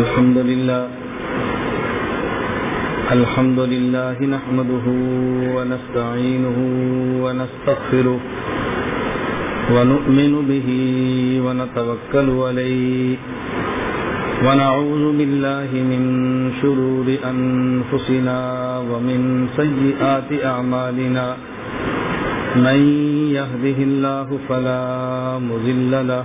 الحمد لله الحمد لله نحمده ونستعينه ونستغفره ونؤمن به ونتوكل عليه ونعوذ بالله من شرور أنفسنا ومن سيئات أعمالنا من يهده الله فلا مذل له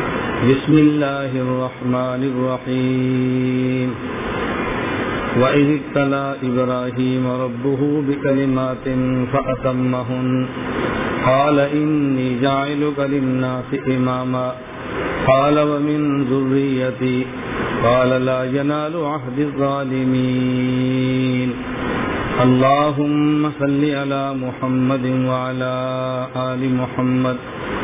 بسم الله الرحمن الرحيم. وإذ ابتلى إبراهيم ربه بكلمات فأتمهن. قال إني جاعلك للناس إماما. قال ومن ذريتي. قال لا ينال عهد الظالمين. اللهم صل على محمد وعلى آل محمد.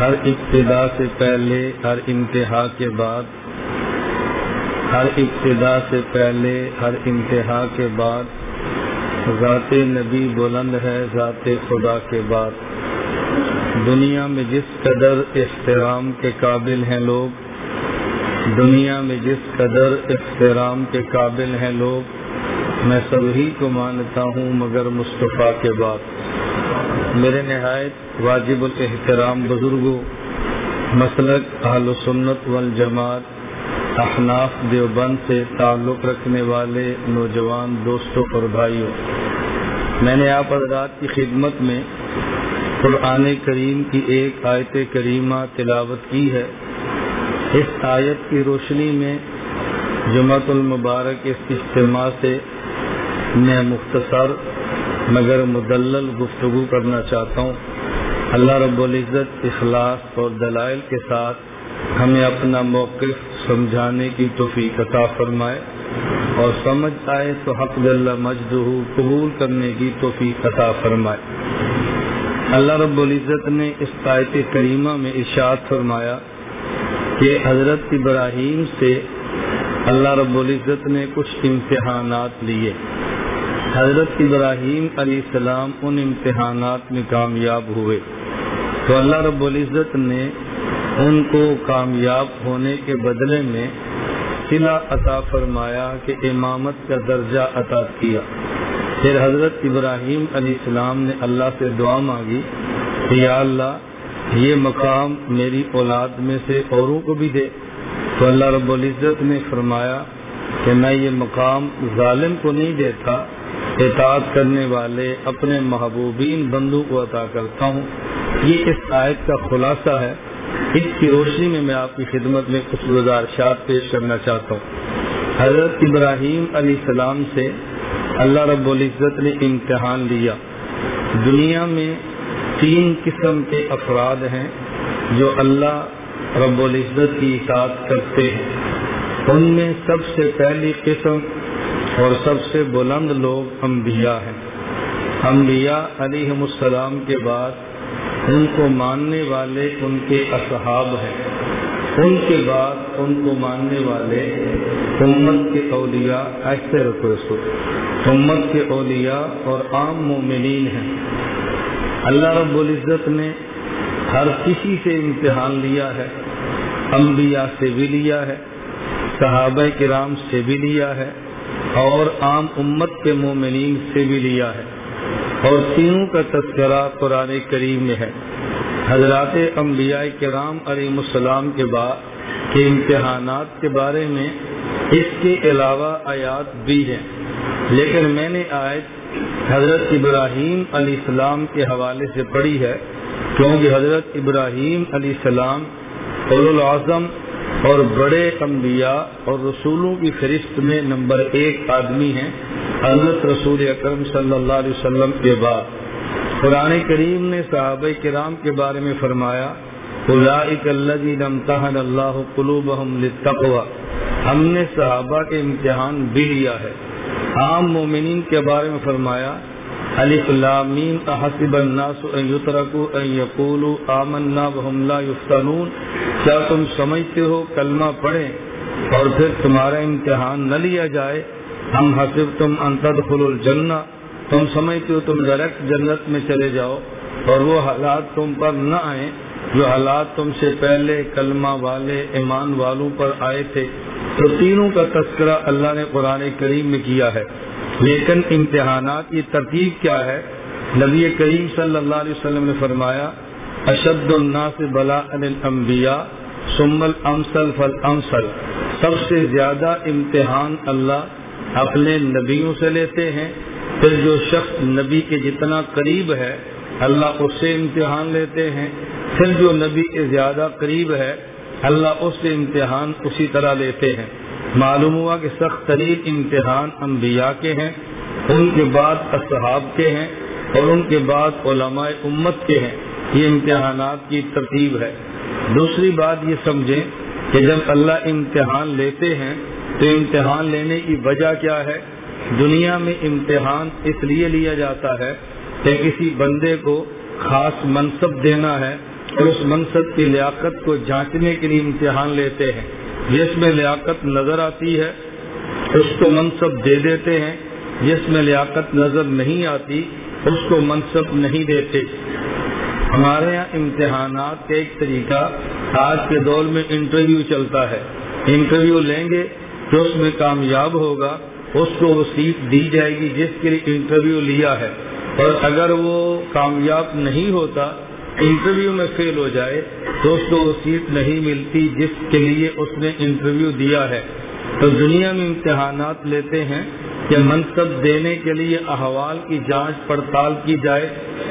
ہر ابتدا سے پہلے، ہر انتہا کے بعد۔ ہر ابتدا سے پہلے، ہر انتہا کے بعد۔ ذات نبی بلند ہے، ذات خدا کے بعد۔ دنیا میں جس قدر احترام کے قابل ہیں لوگ، دنیا میں جس قدر احترام کے قابل ہیں لوگ، میں سبھی کو مانتا ہوں مگر مصطفیٰ کے بعد۔ میرے نہایت واجب الاحترام بزرگوں مسلک اہل سنت والجماعت، احناف دیوبند سے تعلق رکھنے والے نوجوان دوستوں اور بھائیوں میں نے آپ حضرات کی خدمت میں قرآن کریم کی ایک آیت کریمہ تلاوت کی ہے۔ اس آیت کی روشنی میں جمعۃ المبارک اس اجتماع سے میں مختصر مگر مدلل گفتگو کرنا چاہتا ہوں۔ اللہ رب العزت اخلاص اور دلائل کے ساتھ ہمیں اپنا موقف سمجھانے کی توفیق عطا فرمائے اور سمجھ آئے تو حق اللہ مجدہ قبول کرنے کی توفیق عطا فرمائے۔ اللہ رب العزت نے اس آیت کریمہ میں ارشاد فرمایا کہ حضرت ابراہیم سے اللہ رب العزت نے کچھ امتحانات لیے۔ حضرت ابراہیم علیہ السلام ان امتحانات میں کامیاب ہوئے تو اللہ رب العزت نے ان کو کامیاب ہونے کے بدلے میں صلا عطا فرمایا کہ امامت کا درجہ عطا کیا۔ پھر حضرت ابراہیم علیہ السلام نے اللہ سے دعا مانگی کہ یا اللہ یہ مقام میری اولاد میں سے اوروں کو بھی دے۔ تو اللہ رب العزت نے فرمایا کہ میں یہ مقام ظالم کو نہیں دیتا اطاعت کرنے والے اپنے محبوبین بندو کو عطا کرتا ہوں۔ یہ اس آیت کا خلاصہ ہے۔ اس کی روشنی میں میں آپ کی خدمت میں کچھ گزارشات پیش کرنا چاہتا ہوں۔ حضرت ابراہیم علیہ السلام سے اللہ رب العزت نے امتحان لیا۔ دنیا میں تین قسم کے افراد ہیں جو اللہ رب العزت کی اطاعت کرتے ہیں۔ ان میں سب سے پہلی قسم اور سب سے بلند لوگ انبیاء ہیں۔ انبیاء علیہ السلام کے بعد ان کو ماننے والے ان کے اصحاب ہیں۔ ان کے بعد ان کو ماننے والے امت کے اولیاء، ایسے رکھو اس کو، امت کے اولیاء اور عام مومنین ہیں۔ اللہ رب العزت نے ہر کسی سے امتحان لیا ہے، انبیاء سے بھی لیا ہے، صحابہ کرام سے بھی لیا ہے۔ اور عام امت کے مومنین سے بھی لیا ہے اور تینوں کا تذکرہ قرآن کریم میں ہے۔ حضرات انبیاء کرام علیہ السلام کے بعد کے امتحانات کے بارے میں اس کے علاوہ آیات بھی ہیں۔ لیکن میں نے آج حضرت ابراہیم علیہ السلام کے حوالے سے پڑھی ہے، کیونکہ حضرت ابراہیم علیہ السلام العظم اور بڑے انبیاء اور رسولوں کی فہرست میں نمبر ایک آدمی ہیں حضرت رسول اکرم صلی اللہ علیہ وسلم کے بعد۔ قرآن کریم نے صحابہ کرام کے بارے میں فرمایا اللہ قلوب ہم نے صحابہ کے امتحان بھی لیا ہے۔ عام مومنین کے بارے میں فرمایا علی الامین حسب الناس ان یترکو ان یقولو آمنا وهم لا یفتنون کیا تم سمجھتے ہو کلمہ پڑھیں اور پھر تمہارا امتحان نہ لیا جائے؟ ہم حسب تم ان تدخل الجنہ۔ تم سمجھتے ہو تم ڈائریکٹ جنت میں چلے جاؤ اور وہ حالات تم پر نہ آئیں جو حالات تم سے پہلے کلمہ والے، ایمان والوں پر آئے تھے۔ تو تینوں کا تذکرہ اللہ نے قرآن کریم میں کیا ہے۔ لیکن امتحانات کی ترتیب کیا ہے؟ نبی کریم صلی اللہ علیہ وسلم نے فرمایا، اشد الناس بلا الانبیاء ثم الامثل فالامثل۔ سب سے زیادہ امتحان اللہ اپنے نبیوں سے لیتے ہیں۔ پھر جو شخص نبی کے جتنا قریب ہے، اللہ اس سے امتحان لیتے ہیں۔ پھر جو نبی کے زیادہ قریب ہے، اللہ اس سے امتحان اسی طرح لیتے ہیں۔ معلوم ہوا کہ سخت ترین امتحان انبیاء کے ہیں، ان کے بعد اصحاب کے ہیں اور ان کے بعد علماء امت کے ہیں۔ یہ امتحانات کی ترتیب ہے۔ دوسری بات یہ سمجھیں کہ جب اللہ امتحان لیتے ہیں، تو امتحان لینے کی وجہ کیا ہے؟ دنیا میں امتحان اس لیے لیا جاتا ہے کہ کسی بندے کو خاص منصب دینا ہے اور اس منصب کی لیاقت کو جانچنے کے لیے امتحان لیتے ہیں۔ جس میں لیاقت نظر آتی ہے، اس کو منصب دے دیتے ہیں۔ جس میں لیاقت نظر نہیں آتی، اس کو منصب نہیں دیتے۔ ہمارے یہاں امتحانات کا ایک طریقہ آج کے دور میں انٹرویو چلتا ہے۔ انٹرویو لیں گے، جو اس میں کامیاب ہوگا، اس کو وہ سیٹ دی جائے گی جس کے لیے انٹرویو لیا ہے۔ اور اگر وہ کامیاب نہیں ہوتا انٹرویو میں فیل ہو جائے تو اس کو وہ سیٹ نہیں ملتی جس کے لیے اس نے انٹرویو دیا ہے۔ تو دنیا میں امتحانات لیتے ہیں کہ منصب دینے کے لیے احوال کی جانچ پڑتال کی جائے،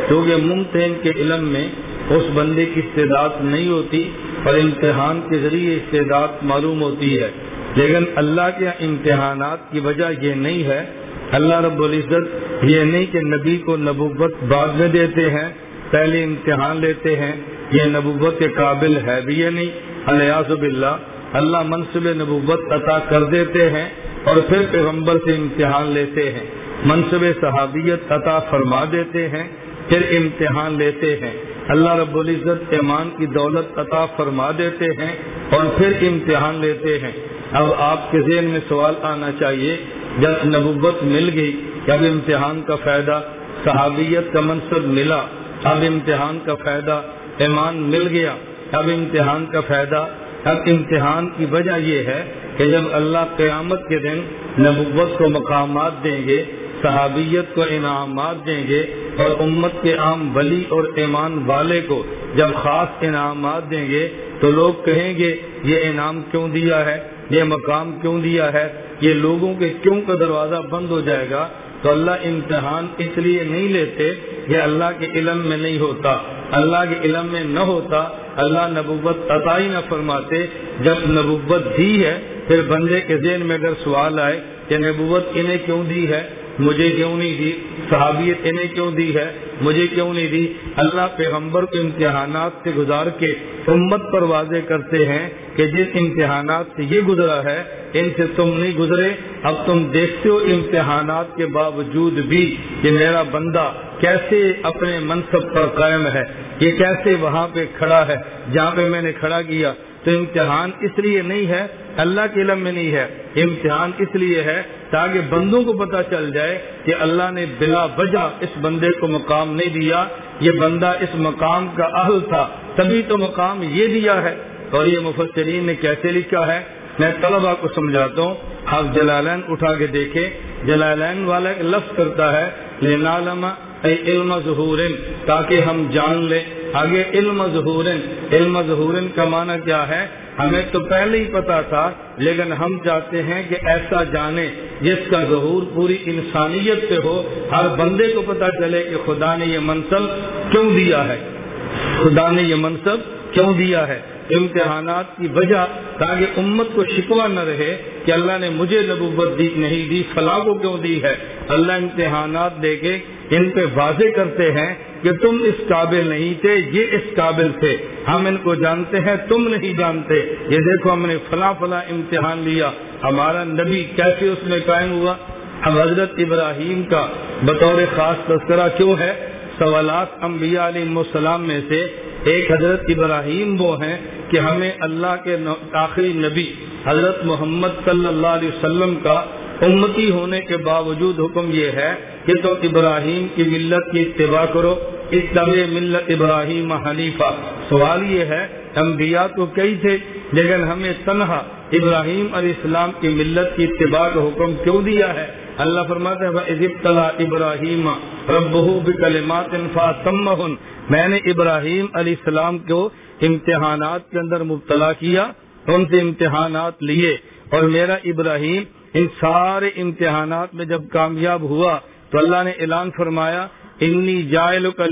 کیونکہ ممتحن کے علم میں اس بندے کی استعداد نہیں ہوتی اور امتحان کے ذریعے استعداد معلوم ہوتی ہے۔ لیکن اللہ کے امتحانات کی وجہ یہ نہیں ہے، اللہ رب العزت یہ نہیں کہ نبی کو نبوت بعد میں دیتے ہیں۔ پہلے امتحان لیتے ہیں، یہ نبوت کے قابل ہے بھی یہ نہیں؟ الیاز اللہ اللہ منصب نبوت عطا کر دیتے ہیں اور پھر پیغمبر سے امتحان لیتے ہیں۔ منصب صحابیت عطا فرما دیتے ہیں، پھر امتحان لیتے ہیں۔ اللہ رب العزت ایمان کی دولت عطا فرما دیتے ہیں اور پھر امتحان لیتے ہیں۔ اب آپ کے ذہن میں سوال آنا چاہیے، جب نبوت مل گئی جب امتحان کا فائدہ صحابیت کا منصب ملا۔ اب امتحان کا فائدہ ایمان مل گیا۔ اب امتحان کا فائدہ، اب امتحان کی وجہ یہ ہے کہ جب اللہ قیامت کے دن نبوت کو مقامات دیں گے، صحابیت کو انعامات دیں گے اور امت کے عام ولی اور ایمان والے کو جب خاص انعامات دیں گے تو لوگ کہیں گے، یہ انعام کیوں دیا ہے؟ یہ مقام کیوں دیا ہے؟ یہ لوگوں کے کیوں کا دروازہ بند ہو جائے گا؟ تو اللہ امتحان اس لیے نہیں لیتے یہ اللہ کے علم میں نہیں ہوتا، اللہ کے علم میں نہ ہوتا، اللہ نبوت عطائی نہ فرماتے، جب نبوت دی ہے، پھر بندے کے ذہن میں اگر سوال آئے کہ نبوت انہیں کیوں دی ہے؟ مجھے کیوں نہیں دی؟ صحابیت انہیں کیوں دی ہے؟ مجھے کیوں نہیں دی؟ اللہ پیغمبر کو امتحانات سے گزار کے امت پر واضح کرتے ہیں کہ جس امتحانات سے یہ گزرا ہے، ان سے تم نہیں گزرے، اب تم دیکھتے ہو امتحانات کے باوجود بھی کہ میرا بندہ کیسے اپنے منصب پر قائم ہے؟ یہ کیسے وہاں پہ کھڑا ہے؟ جہاں پہ میں نے کھڑا کیا تو امتحان اس لیے نہیں ہے، اللہ کے علم میں نہیں ہے۔ امتحان اس لیے ہے تاکہ بندوں کو پتا چل جائے کہ اللہ نے بلا وجہ اس بندے کو مقام نہیں دیا۔ یہ بندہ اس مقام کا اہل تھا، تبھی تو مقام یہ دیا ہے۔ اور یہ مفسرین نے کیسے لکھا ہے؟ میں طلبا کو سمجھاتا ہوں۔ آپ جلالین اٹھا کے دیکھیں۔ جلالین والا لفظ کرتا ہے علم ظہور تاکہ ہم جان لیں۔ آگے علم ظہور علم ظہور کا معنی کیا ہے؟ ہمیں تو پہلے ہی پتا تھا، لیکن ہم چاہتے ہیں کہ ایسا جانے جس کا ظہور پوری انسانیت سے ہو۔ ہر بندے کو پتا چلے کہ خدا نے یہ منصب کیوں دیا ہے؟ خدا نے یہ منصب کیوں دیا ہے؟ امتحانات کی وجہ تاکہ امت کو شکوا نہ رہے کہ اللہ نے مجھے نبوت دی نہیں دی، فلاں کو کیوں دی ہے؟ اللہ امتحانات دے کے ان پہ واضح کرتے ہیں کہ تم اس قابل نہیں تھے، یہ اس قابل تھے۔ ہم ان کو جانتے ہیں، تم نہیں جانتے۔ یہ دیکھو، ہم نے فلاں فلاں امتحان لیا۔ ہمارا نبی کیسے اس میں قائم ہوا؟ ہم حضرت ابراہیم کا بطور خاص تذکرہ کیوں ہے؟ سوالات انبیاء علیہ السلام میں سے ایک حضرت ابراہیم وہ ہیں کہ ہمیں اللہ کے آخری نبی حضرت محمد صلی اللہ علیہ وسلم کا امتی ہونے کے باوجود حکم یہ ہے کہ تم ابراہیم کی ملت کی اتباع کرو۔ اس ملت ابراہیم حنیفہ۔ سوال یہ ہے، انبیاء تو کئی تھے، لیکن ہمیں تنہا ابراہیم علیہ السلام کی ملت کی اتباع کا حکم کیوں دیا ہے؟ اللہ فرماتے ہیں ابراہیم میں نے ابراہیم علیہ السلام کو امتحانات کے اندر مبتلا کیا ان سے امتحانات لیے اور میرا ابراہیم ان سارے امتحانات میں جب کامیاب ہوا تو اللہ نے اعلان فرمایا، انی جائل کا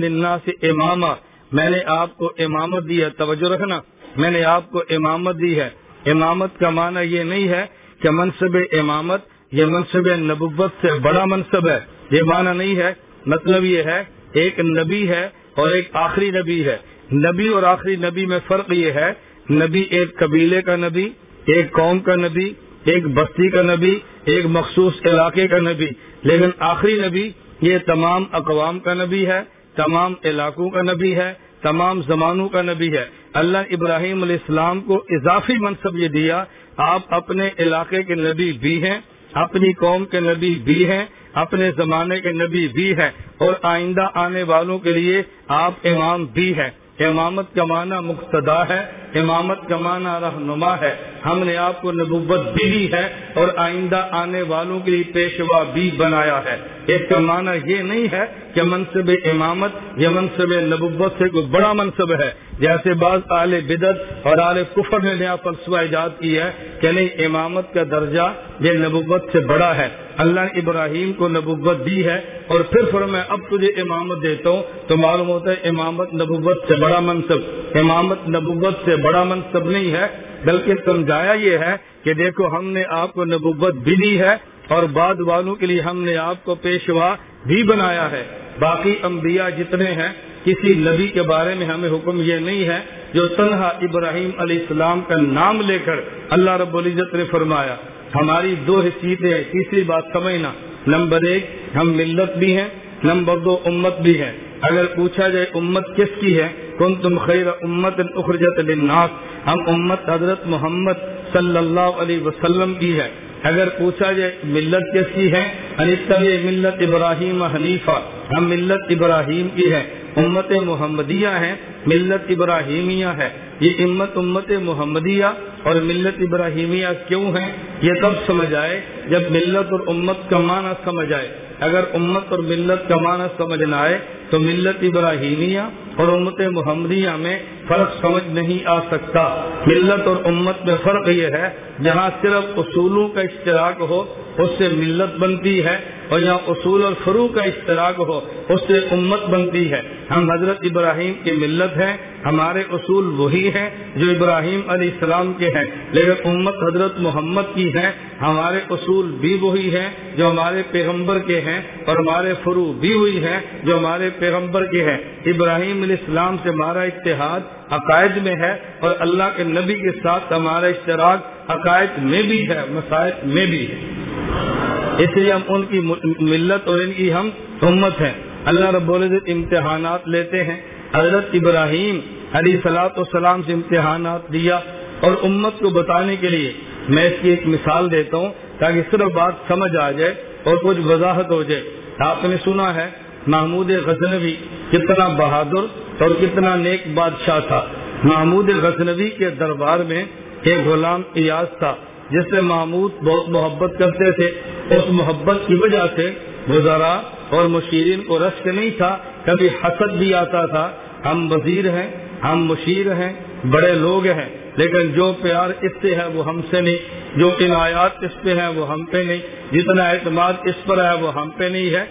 سے امامہ میں نے آپ کو امامت دی ہے، توجہ رکھنا، میں نے آپ کو امامت دی ہے۔ امامت کا معنی یہ نہیں ہے کہ منصب امامت یہ منصب نبوت سے بڑا منصب ہے، یہ معنی نہیں ہے۔ مطلب یہ ہے، ایک نبی ہے اور ایک آخری نبی ہے۔ نبی اور آخری نبی میں فرق یہ ہے، نبی ایک قبیلے کا نبی، ایک قوم کا نبی، ایک بستی کا نبی، ایک مخصوص علاقے کا نبی۔ لیکن آخری نبی یہ تمام اقوام کا نبی ہے، تمام علاقوں کا نبی ہے، تمام زمانوں کا نبی ہے۔ اللہ ابراہیم علیہ السلام کو اضافی منصب یہ دیا، آپ اپنے علاقے کے نبی بھی ہیں، اپنی قوم کے نبی بھی ہیں، اپنے زمانے کے نبی بھی ہیں، اور آئندہ آنے والوں کے لیے آپ امام بھی ہیں۔ امامت کا معنی مقتدا ہے، امامت کا معنی رہنما ہے۔ ہم نے آپ کو نبوت بھی دی ہے اور آئندہ آنے والوں کے لیے پیشوا بھی بنایا ہے۔ اس کا معنی یہ نہیں ہے کہ منصب امامت یا منصب نبوت سے کوئی بڑا منصب ہے۔ جیسے بعض اعلی بدت اور اعلی کفر نے نیا فلسفہ ایجاد کی ہے کہ نہیں، امامت کا درجہ یہ نبوت سے بڑا ہے۔ اللہ نے ابراہیم کو نبوت دی ہے اور پھر پھر میں اب تجھے امامت دیتا ہوں۔ تو معلوم ہوتا ہے امامت نبوت سے بڑا منصب۔ امامت نبوت سے بڑا منصب نہیں ہے، بلکہ سمجھایا یہ ہے کہ دیکھو، ہم نے آپ کو نبوت بھی دی ہے اور بعد والوں کے لیے ہم نے آپ کو پیشوا بھی بنایا ہے۔ باقی انبیاء جتنے ہیں، کسی نبی کے بارے میں ہمیں حکم یہ نہیں ہے جو تنہا ابراہیم علیہ السلام کا نام لے کر اللہ رب العزت نے فرمایا۔ ہماری دو حیثیتیں تیسری بات سمجھنا۔ نمبر ایک، ہم ملت بھی ہیں۔ نمبر دو، امت بھی ہے اگر پوچھا جائے امت کس کی ہے کن تم خیر امت اخرجت للناس۔ ہم امت حضرت محمد صلی اللہ علیہ وسلم کی ہے۔ اگر پوچھا جائے ملت کس کی ہے؟ ملت ابراہیم حنیفہ۔ ہم ملت ابراہیم کی ہے امت محمدیہ ہے ملت ابراہیمیہ ہے۔ یہ امت امت محمدیہ اور ملت ابراہیمیہ کیوں ہے یہ تب سمجھ آئے، جب ملت اور امت کا معنی سمجھ آئے۔ اگر امت اور ملت کا معنی سمجھ نہ آئے تو ملت ابراہیمیہ اور امت محمدیہ میں فرق سمجھ نہیں آ سکتا۔ ملت اور امت میں فرق یہ ہے، جہاں صرف اصولوں کا اشتراک ہو، اس سے ملت بنتی ہے۔ اور جہاں اصول اور فرو کا اشتراک ہو، اس سے امت بنتی ہے۔ ہم حضرت ابراہیم کی ملت ہیں، ہمارے اصول وہی ہیں جو ابراہیم علیہ السلام کے ہیں۔ لیکن امت حضرت محمد کی ہے ہمارے اصول بھی وہی ہیں جو ہمارے پیغمبر کے ہیں، اور ہمارے فرو بھی ہوئی ہیں جو ہمارے پیغمبر کے ہیں۔ ابراہیم علیہ السلام سے ہمارا اتحاد عقائد میں ہے، اور اللہ کے نبی کے ساتھ ہمارا اشتراک عقائد میں بھی ہے مسائل میں بھی ہے۔ اس لیے ہم ان کی ملت اور ان کی ہم امت ہیں۔ اللہ رب العزت امتحانات لیتے ہیں۔ حضرت ابراہیم علی سلاۃ والسلام سے امتحانات دیا۔ اور امت کو بتانے کے لیے میں اس کی ایک مثال دیتا ہوں تاکہ صرف بات سمجھ آ جائے اور کچھ وضاحت ہو جائے۔ آپ نے سنا ہے محمود غزنوی کتنا بہادر اور کتنا نیک بادشاہ تھا۔ محمود غزنوی کے دربار میں ایک غلام ایاز تھا، جس سے محمود بہت محبت کرتے تھے۔ اس محبت کی وجہ سے گزارا اور مشیرین کو رشک نہیں تھا، کبھی حسد بھی آتا تھا۔ ہم وزیر ہیں، ہم مشیر ہیں، بڑے لوگ ہیں، لیکن جو پیار اس سے ہے وہ ہم سے نہیں، جو عنایات اس پہ ہیں وہ ہم پہ نہیں، جتنا اعتماد اس پر ہے وہ ہم پہ نہیں ہے۔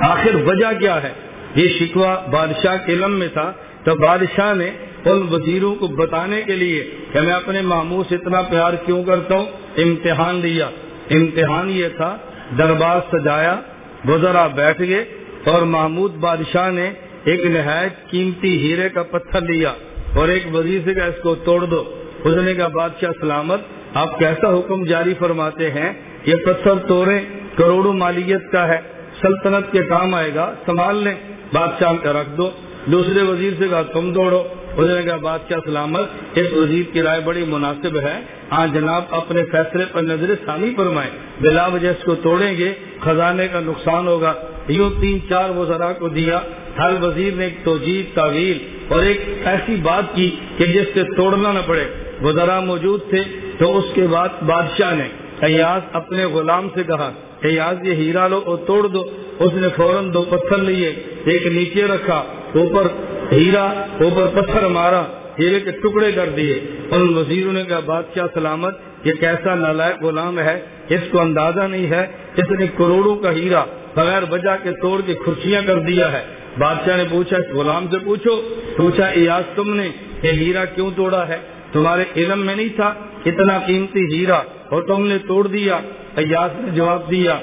آخر وجہ کیا ہے؟ یہ شکوہ بادشاہ کے علم میں تھا۔ تو بادشاہ نے ان وزیروں کو بتانے کے لیے کہ میں اپنے ماموں سے اتنا پیار کیوں کرتا ہوں؟ امتحان لیا امتحان یہ تھا، دربار سجایا گزرا بیٹھ گئے اور محمود بادشاہ نے ایک نہایت قیمتی ہیرے کا پتھر لیا اور ایک وزیر سے کہا، اس کو توڑ دو۔ اس نے کہا، بادشاہ سلامت، آپ کیسا حکم جاری فرماتے ہیں؟ یہ پتھر توڑے کروڑوں مالیت کا ہے، سلطنت کے کام آئے گا، سنبھال لیں، بادشاہ کا رکھ دو۔ دوسرے وزیر سے کہا، تم دوڑو۔ اس نے کہا، بادشاہ سلامت، اس وزیر کی رائے بڑی مناسب ہے۔ ہاں جناب، اپنے فیصلے پر نظر ثانی فرمائے۔ بلا وجہ اس کو توڑیں گے، خزانے کا نقصان ہوگا۔ یوں تین چار وزراء کو دیا۔ ہر وزیر نے ایک توجہ تعویل اور ایک ایسی بات کی کہ جس سے توڑنا نہ پڑے۔ وزراء موجود تھے تو اس کے بعد بادشاہ نے ایاز اپنے غلام سے کہا، ایاز یہ ہیرا لو اور توڑ دو۔ اس نے فوراً دو پتھر لیے، ایک نیچے رکھا، اوپر ہیرا، اوپر پتھر مارا۔ ہیرے کے ٹکڑے کر دیے۔ ان وزیروں نے کہا، بادشاہ سلامت، یہ کیسا نالائق غلام ہے؟ اس کو اندازہ نہیں ہے۔ اس نے کروڑوں کا ہیرا بغیر وجہ کے توڑ کے کھرچیاں کر دیا ہے۔ بادشاہ نے پوچھا، اس غلام سے پوچھو؟ پوچھا، ایاز، تم نے یہ ہیرا کیوں توڑا ہے؟ تمہارے علم میں نہیں تھا؟ اتنا قیمتی ہیرا اور تم نے توڑ دیا۔ ایاز نے جواب دیا۔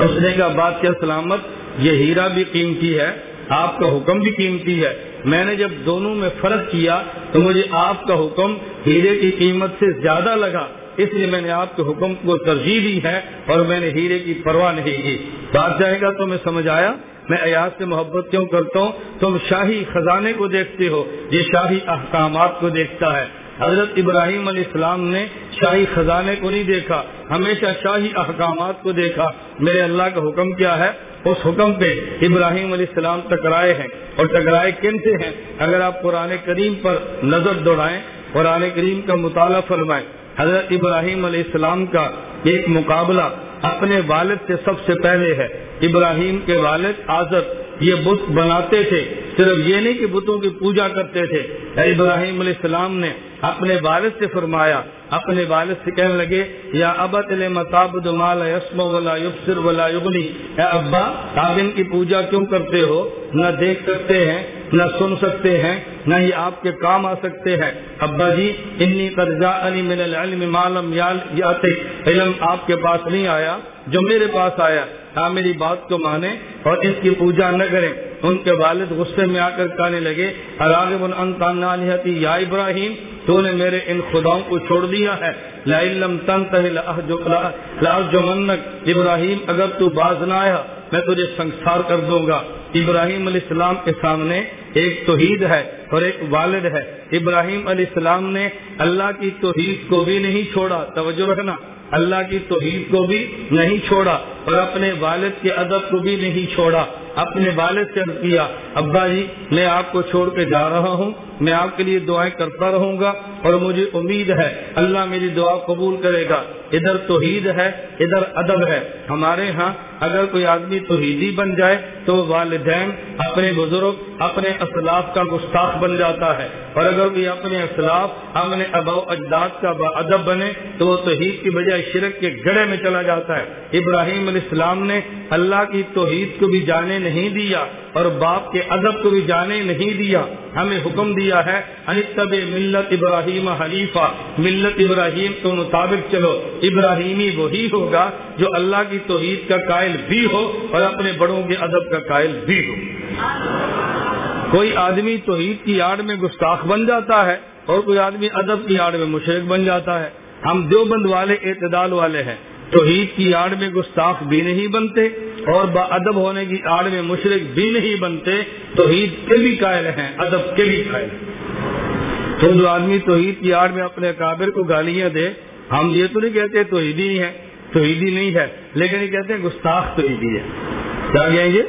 اس نے کہا، بادشاہ سلامت، یہ ہیرا بھی قیمتی ہے، آپ کا حکم بھی قیمتی ہے۔ میں نے جب دونوں میں فرق کیا تو مجھے آپ کا حکم ہیرے کی قیمت سے زیادہ لگا۔ اس لیے میں نے آپ کے حکم کو ترجیح دی ہے اور میں نے ہیرے کی پرواہ نہیں کی۔ بات جائے گا تو میں سمجھ آیا۔ میں ایاز سے محبت کیوں کرتا ہوں؟ تم شاہی خزانے کو دیکھتے ہو۔ یہ شاہی احکامات کو دیکھتا ہے۔ حضرت ابراہیم علیہ السلام نے شاہی خزانے کو نہیں دیکھا۔ ہمیشہ شاہی احکامات کو دیکھا۔ میرے اللہ کا حکم کیا ہے؟ اس حکم پہ ابراہیم علیہ السلام ٹکرائے ہیں اور ٹکرائے کن سے ہیں؟ اگر آپ قرآن کریم پر نظر دوڑائیں، قرآن کریم کا مطالعہ فرمائیں، حضرت ابراہیم علیہ السلام کا ایک مقابلہ اپنے والد سے سب سے پہلے ہے۔ ابراہیم کے والد آزر یہ بت بناتے تھے۔ صرف یہ نہیں کہ بتوں کی پوجا کرتے تھے۔ ابراہیم علیہ السلام نے اپنے والد سے فرمایا، اپنے والد سے کہنے لگے، یا ابت متابد مال یسم ولا یبصر ولا یغنی۔ اے ابا، آپ ان کی پوجا کیوں کرتے ہو؟ نہ دیکھ سکتے ہیں، نہ سن سکتے ہیں، نہ ہی آپ کے کام آ سکتے ہیں۔ ابا جی انی قرضہ علی من العلم معلوم علم آپ کے پاس نہیں آیا، جو میرے پاس آیا۔ آپ میری بات کو مانے اور اس کی پوجا نہ کریں۔ ان کے والد غصے میں آ کر کہنے لگے اراغب انتانتی یا ابراہیم، تو نے میرے ان خداؤں کو چھوڑ دیا ہے۔ لم ابراہیم، اگر تو باز نہ آیا، میں تجھے سنسار کر دوں گا۔ ابراہیم علیہ السلام کے سامنے ایک توحید ہے اور ایک والد ہے۔ ابراہیم علیہ السلام نے اللہ کی توحید کو بھی نہیں چھوڑا۔ توجہ رکھنا۔ اللہ کی توحید کو بھی نہیں چھوڑا اور اپنے والد کے ادب کو بھی نہیں چھوڑا، اپنے والد سے کیا، ابا جی میں آپ کو چھوڑ کے جا رہا ہوں، میں آپ کے لیے دعائیں کرتا رہوں گا۔ اور مجھے امید ہے اللہ میری دعا قبول کرے گا۔ ادھر توحید ہے، ادھر ادب ہے۔ ہمارے ہاں اگر کوئی آدمی توحیدی بن جائے تو والدین اپنے بزرگ، اپنے اسلاف کا گستاخ بن جاتا ہے۔ اور اگر کوئی اپنے اسلاف، اپنے ابو اجداد کا ادب بنے تو وہ توحید کی بجائے شرک کے گڑے میں چلا جاتا ہے۔ ابراہیم علیہ السلام نے اللہ کی توحید کو بھی جانے نہیں دیا۔ اور باپ کے ادب کو بھی جانے نہیں دیا، ہمیں حکم دیا ہے انتب ملت ابراہیم حلیفہ ملت ابراہیم کے مطابق چلو، ابراہیمی وہی ہوگا جو اللہ کی توحید کا قائل بھی ہو اور اپنے بڑوں کے ادب کا قائل بھی ہو۔ کوئی آدمی توحید کی آڑ میں گستاخ بن جاتا ہے اور کوئی آدمی ادب کی آڑ میں مشرق بن جاتا ہے۔ ہم دیوبند والے، اعتدال والے ہیں۔ توحید کی آڑ میں گستاخ بھی نہیں بنتے۔ اور با ادب ہونے کی آڑ میں مشرق بھی نہیں بنتے، توحید کے بھی قائل ہیں، ادب کے بھی قائل تو جو آدمی توحید کی آڑ میں اپنے کابر کو گالیاں دے، ہم یہ تو نہیں کہتے توحیدی نہیں ہے توحیدی نہیں ہے، لیکن یہ کہتے ہیں گستاخ توحیدی ہے۔ کیا کہیں گے؟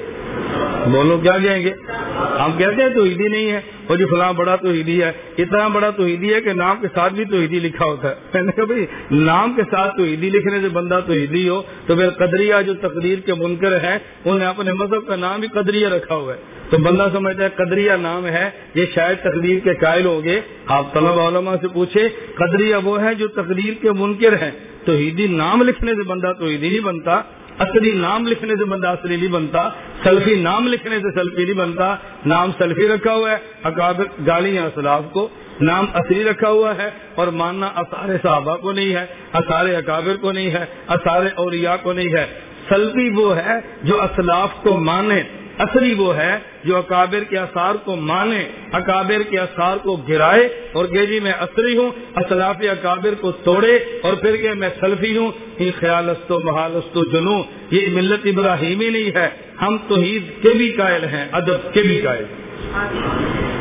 بولو، کیا کہیں گے؟ ہم کہتے ہیں تو عیدی نہیں ہے۔ اور جو فلاں بڑا تو عیدی ہے، اتنا بڑا تو عیدی ہے کہ نام کے ساتھ بھی تو عیدی لکھا ہوتا ہے۔ میں نے کہا بھائی، نام کے ساتھ تو عیدی لکھنے سے بندہ تو عیدی ہو تو پھر قدریہ جو تقدیر کے منکر ہیں، انہیں اپنے مذہب کا نام بھی قدریہ رکھا ہوا ہے۔ تو بندہ سمجھتا ہے قدریہ نام ہے، یہ شاید تقدیر کے قائل ہو گئے آپ طلب علماء سے پوچھے قدریہ وہ ہے جو تقدیر کے منکر ہیں۔ توحیدی نام لکھنے سے بندہ توحیدی نہیں بنتا، اصلی نام لکھنے سے بندہ اصلی نہیں بنتا۔ سلفی نام لکھنے سے سلفی نہیں بنتا۔ نام سلفی رکھا ہوا ہے اکابر گالی اسلاف کو نام اصلی رکھا ہوا ہے اور ماننا اثار صحابہ کو نہیں ہے، اثار اکابر کو نہیں ہے، اثار اولیاء کو نہیں ہے۔ سلفی وہ ہے جو اسلاف کو مانے۔ اصلی وہ ہے جو اکابر کے اثار کو مانے، اکابر کے اثار کو گرائے اور کہ جی میں اصلی ہوں اسلاف اکابر کو توڑے اور پھر کہ میں سلفی ہوں، یہ خیال و محالست و جنو، یہ ملت ابراہیمی نہیں ہے۔ ہم تو عید کے بھی قائل ہیں، ادب کے بھی قائل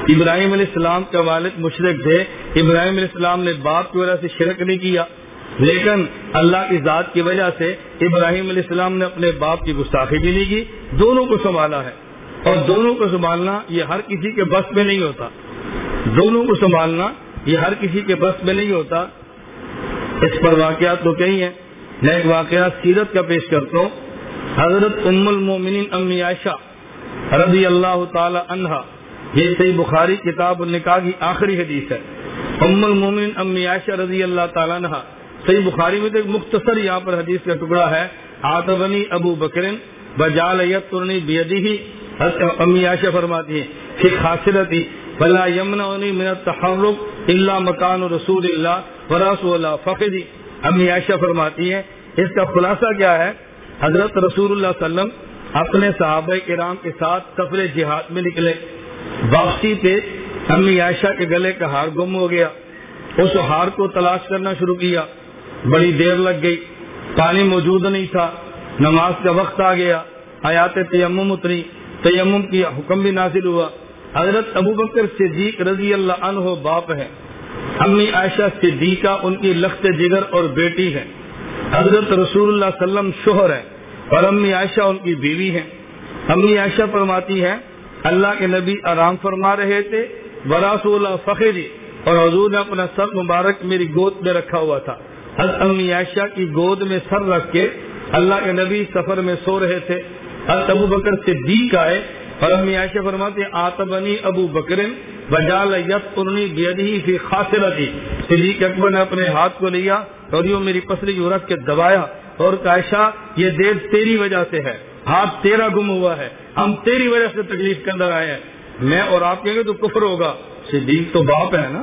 ابراہیم علیہ السلام کا والد مشرق تھے۔ ابراہیم علیہ السلام نے باپ کی وجہ سے شرک نہیں کیا۔ لیکن اللہ کی ذات کی وجہ سے ابراہیم علیہ السلام نے اپنے باپ کی گستاخی بھی نہیں کی، دونوں کو سنبھالا ہے۔ اور دونوں کو سنبھالنا یہ ہر کسی کے بس میں نہیں ہوتا۔ دونوں کو سنبھالنا یہ ہر کسی کے بس میں نہیں ہوتا۔ اس پر واقعات تو کئی ہیں۔ میں ایک واقعہ سیرت کا پیش کرتا ہوں۔ حضرت ام المومنین امی عائشہ رضی اللہ تعالی عنہا، یہ صحیح بخاری کتاب النکاح کی آخری حدیث ہے۔ ام المومن امی عائشہ رضی اللہ تعالیٰ عنہ صحیح بخاری میں تو ایک مختصر یہاں پر حدیث کا ٹکڑا ہے۔ آتبنی ابو بکرن بجال یترنی بیدی ہی امی عائشہ فرماتی ہیں پھر خاصرتی بلا یمنا من التحرک اللہ مکان رسول اللہ وراس اللہ فخری امی عائشہ فرماتی ہیں، اس کا خلاصہ کیا ہے؟ حضرت رسول اللہ صلی اللہ علیہ وسلم اپنے صحابہ کرام کے ساتھ سفر جہاد میں نکلے۔ واپسی پہ امی عائشہ کے گلے کا ہار گم ہو گیا۔ اس ہار کو تلاش کرنا شروع کیا۔ بڑی دیر لگ گئی، پانی موجود نہیں تھا، نماز کا وقت آ گیا حیات تیمم اتری، تیمم کی حکم بھی نازل ہوا۔ حضرت ابو بکر صدیق رضی اللہ عنہ باپ ہے امی عائشہ صدیقہ ان کی لخت جگر اور بیٹی ہے حضرت رسول اللہ صلی اللہ علیہ وسلم شوہر ہے اور امی عائشہ ان کی بیوی ہے امی عائشہ فرماتی ہے اللہ کے نبی آرام فرما رہے تھے براس اللہ فخری، اور حضور نے اپنا سر مبارک میری گود میں رکھا ہوا تھا۔ حضرت امی عائشہ کی گود میں سر رکھ کے اللہ کے نبی سفر میں سو رہے تھے۔ حضرت ابو بکر سے دیک آئے اور امی عائشہ فرماتے آتبنی ابو بکرن بجال بیدی فی خاصرتی۔ صدیق اکبر نے اپنے ہاتھ کو لیا اور یوں میری پسری کو رکھ کے دبایا اور کائشہ یہ دیر تیری وجہ سے ہے، ہاتھ تیرا گم ہوا ہے، ہم تیری وجہ سے تکلیف کے اندر آئے ہیں۔ میں اور آپ کہیں گے تو کفر ہوگا۔ صدیق تو باپ ہے نا؟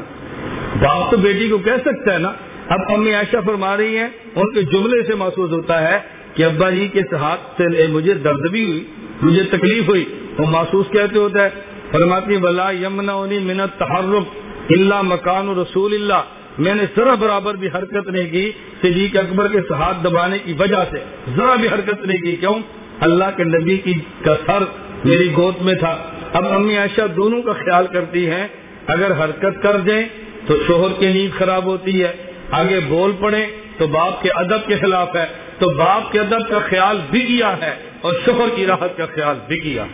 باپ تو بیٹی کو کہہ سکتا ہے نا؟ اب امی عائشہ فرما رہی ہیں، ان کے جملے سے محسوس ہوتا ہے کہ ابا جی کے ہاتھ سے مجھے درد بھی ہوئی، مجھے تکلیف ہوئی، وہ محسوس کہتے ہوتا ہے فرماتی بلا یمنا منت تحرک اللہ مکان رسول اللہ میں نے ذرا برابر بھی حرکت نہیں کی صدیق اکبر کے ہاتھ دبانے کی وجہ سے، ذرا بھی حرکت نہیں کی۔ کیوں؟ اللہ کے نبی کی کا سر میری گود میں تھا۔ اب امی عائشہ دونوں کا خیال کرتی ہیں، اگر حرکت کر دیں تو شوہر کی نیند خراب ہوتی ہے۔ آگے بول پڑے تو باپ کے ادب کے خلاف ہے، تو باپ کے ادب کا خیال بھی کیا ہے اور شوہر کی راحت کا خیال بھی کیا۔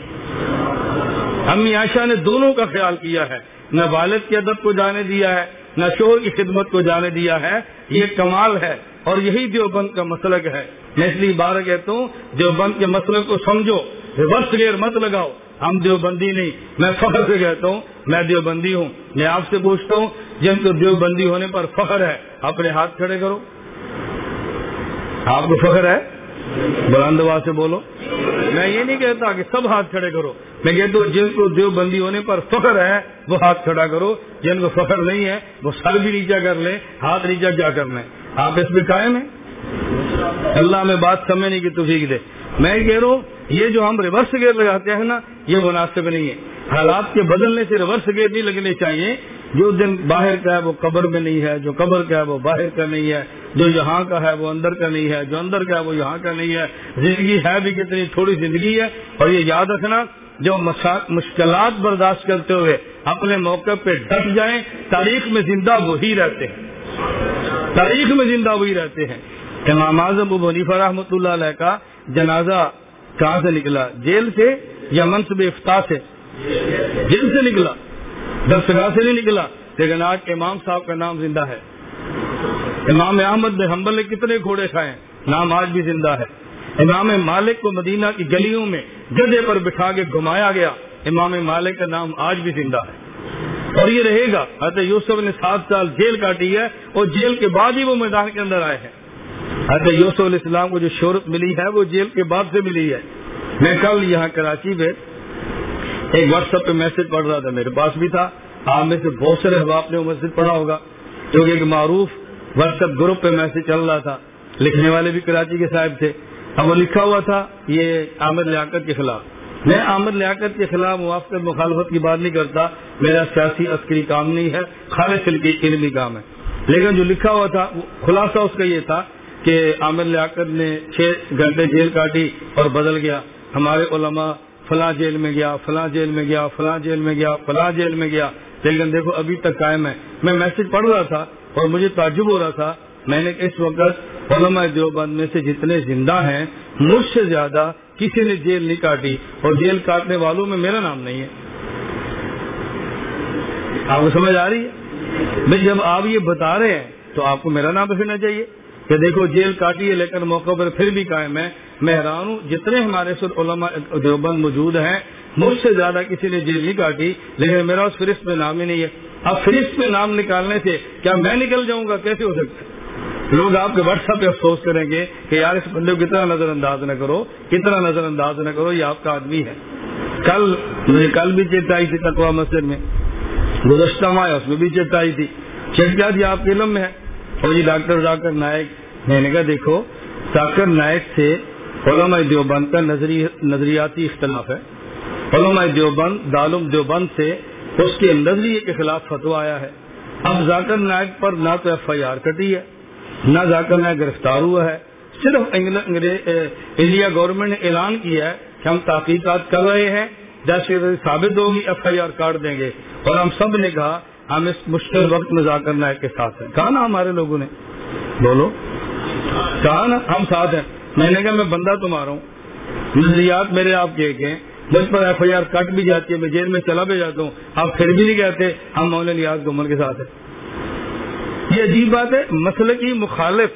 امی عائشہ نے دونوں کا خیال کیا ہے، نہ والد کے ادب کو جانے دیا ہے، نہ شوہر کی خدمت کو جانے دیا ہے۔ یہ کمال ہے اور یہی دیوبند کا مسلک ہے۔ میں اس لیے بار کہتا ہوں، دیوبند کے مسلک کو سمجھو، ریورس گیئر مت لگاؤ۔ ہم دیوبندی نہیں۔ میں فخر سے کہتا ہوں، میں دیوبندی ہوں۔ میں آپ سے پوچھتا ہوں، جن کو دیوبندی ہونے پر فخر ہے، اپنے ہاتھ کھڑے کرو۔ آپ کو فخر ہے؟ بلند بلندوا سے بولو۔ میں یہ نہیں کہتا کہ سب ہاتھ کھڑے کرو۔ میں کہتا ہوں، جن کو دیو بندی ہونے پر فخر ہے، وہ ہاتھ کھڑا کرو۔ جن کو فخر نہیں ہے، وہ سر بھی نیچا کر لیں، ہاتھ نیچا کیا کر لیں۔ آپ اس میں قائم ہیں؟ اللہ میں بات سمجھنے کی توفیق دے۔ میں کہہ رہا ہوں، یہ جو ہم ریورس گیئر لگاتے ہیں نا، یہ مناسب نہیں ہے۔ حالات کے بدلنے سے ریورس گیئر نہیں لگنے چاہیے۔ جو دن باہر کا ہے، وہ قبر میں نہیں ہے، جو قبر کا ہے، وہ باہر کا نہیں ہے۔ جو یہاں کا ہے، وہ اندر کا نہیں ہے۔ جو اندر کا ہے، وہ یہاں کا نہیں ہے۔ زندگی ہے بھی کتنی، تھوڑی زندگی ہے۔ اور یہ یاد رکھنا، جو مشکلات برداشت کرتے ہوئے اپنے موقع پہ ڈٹ جائیں، تاریخ میں زندہ وہی رہتے ہیں۔ تاریخ میں زندہ وہی رہتے ہیں۔ امام اعظم ابو حنیفہ رحمۃ اللہ علیہ کا جنازہ کہاں سے نکلا؟ جیل سے یا منصب افتاح سے؟ جیل سے نکلا۔ درسگاہ سے نہیں نکلا۔ لیکن آج امام صاحب کا نام زندہ ہے۔ امام احمد بن حنبل نے کتنے گھوڑے کھائے نام آج بھی زندہ ہے۔ امام مالک کو مدینہ کی گلیوں میں گدے پر بٹھا کے گھمایا گیا۔ امام مالک کا نام آج بھی زندہ ہے۔ اور یہ رہے گا۔ حضرت یوسف نے سات سال جیل کاٹی ہے اور جیل کے بعد ہی وہ میدان کے اندر آئے ہیں۔ حضرت یوسف علیہ السلام کو جو شہرت ملی ہے، وہ جیل کے بعد سے ملی ہے۔ میں کل یہاں کراچی میں ایک واٹس ایپ پہ میسج پڑھ رہا تھا، میرے پاس بھی تھا۔ آپ میں سے بہت سارے احباب نے وہ میسج پڑھا ہوگا، جو کہ ایک معروف واٹس ایپ گروپ پہ میسج چل رہا تھا۔ لکھنے والے بھی کراچی کے صاحب تھے۔ اب وہ لکھا ہوا تھا، یہ عامر لیاقت کے خلاف۔ میں عامر لیاقت کے خلاف موافقت مخالفت کی بات نہیں کرتا۔ میرا سیاسی عسکری کام نہیں ہے، خالص علمی کام ہے۔ لیکن جو لکھا ہوا تھا خلاصہ اس کا یہ تھا کہ عامر لیاقت نے چھ گھنٹے جیل کاٹی اور بدل گیا۔ ہمارے علماء فلاں جیل میں گیا، فلاں جیل میں گیا، فلاں جیل میں گیا، فلاں جیل میں گیا۔ لیکن دیکھو ابھی تک قائم ہے۔ میں میسج پڑھ رہا تھا اور مجھے تعجب ہو رہا تھا۔ میں نے اس وقت علماء دیوبند میں سے جتنے زندہ ہیں، مجھ سے زیادہ کسی نے جیل نہیں کاٹی اور جیل کاٹنے والوں میں میرا نام نہیں ہے۔ آپ کو سمجھ آ رہی ہے؟ جب آپ یہ بتا رہے ہیں تو آپ کو میرا نام رکھنا چاہیے۔ کہ دیکھو جیل کاٹی ہے لیکن موقع پر پھر بھی قائم ہے۔ میں حیران ہوں، جتنے ہمارے سر علماء دیوبند موجود ہیں، مجھ سے زیادہ کسی نے جیل نہیں کاٹی، لیکن میرا اس فہرست میں نام ہی نہیں ہے۔ اب فہرست میں نام نکالنے سے کیا میں نکل جاؤں گا؟ کیسے ہو سکتا لوگ آپ کے واٹس ایپ پہ افسوس کریں گے کہ یار اس بندے کو کتنا نظر انداز نہ کرو، کتنا نظر انداز نہ کرو، یہ آپ کا آدمی ہے۔ کل مجھے کل بھی چیتائی تھی تقوا مسجد میں۔ گزشتہ ماہ اس میں بھی چیتائی تھی۔ چیت جی آپ کے علم میں ہے اور یہ ڈاکٹر ذاکر نائک میں نے کہا دیکھو، ذاکر نائک سے علماء دیوبند کا نظریاتی اختلاف ہے۔ علماء دیوبند، دالم دیوبند سے اس کے نظریے کے خلاف فتوا آیا ہے۔ اب ذاکر نائک پر نہ تو ایف آئی آر کٹی ہے، نہ ذاکر نائک گرفتار ہوا ہے۔ صرف انڈیا گورنمنٹ نے اعلان کیا ہے کہ ہم تحقیقات کر رہے ہیں، جیسے ثابت ہوگی ایف آئی آر کاٹ دیں گے۔ اور ہم سب نے کہا ہم اس مشکل وقت میں ذاکر نائک کے ساتھ ہیں۔ کہا نا ہمارے لوگوں نے؟ بولو۔ کہا نا ہم ساتھ ہیں۔ میں نے کہا میں بندہ تمہارا ہوں۔ نظریات میرے آپ کے ایک ہیں۔ مجھ پر ایف آئی آر کٹ بھی جاتی ہے، میں جیل میں چلا بھی جاتا ہوں۔ آپ پھر بھی نہیں کہتے ہم مولانا نیاز گمن کے ساتھ ہیں۔ یہ عجیب بات ہے، مسئلے کی مخالف،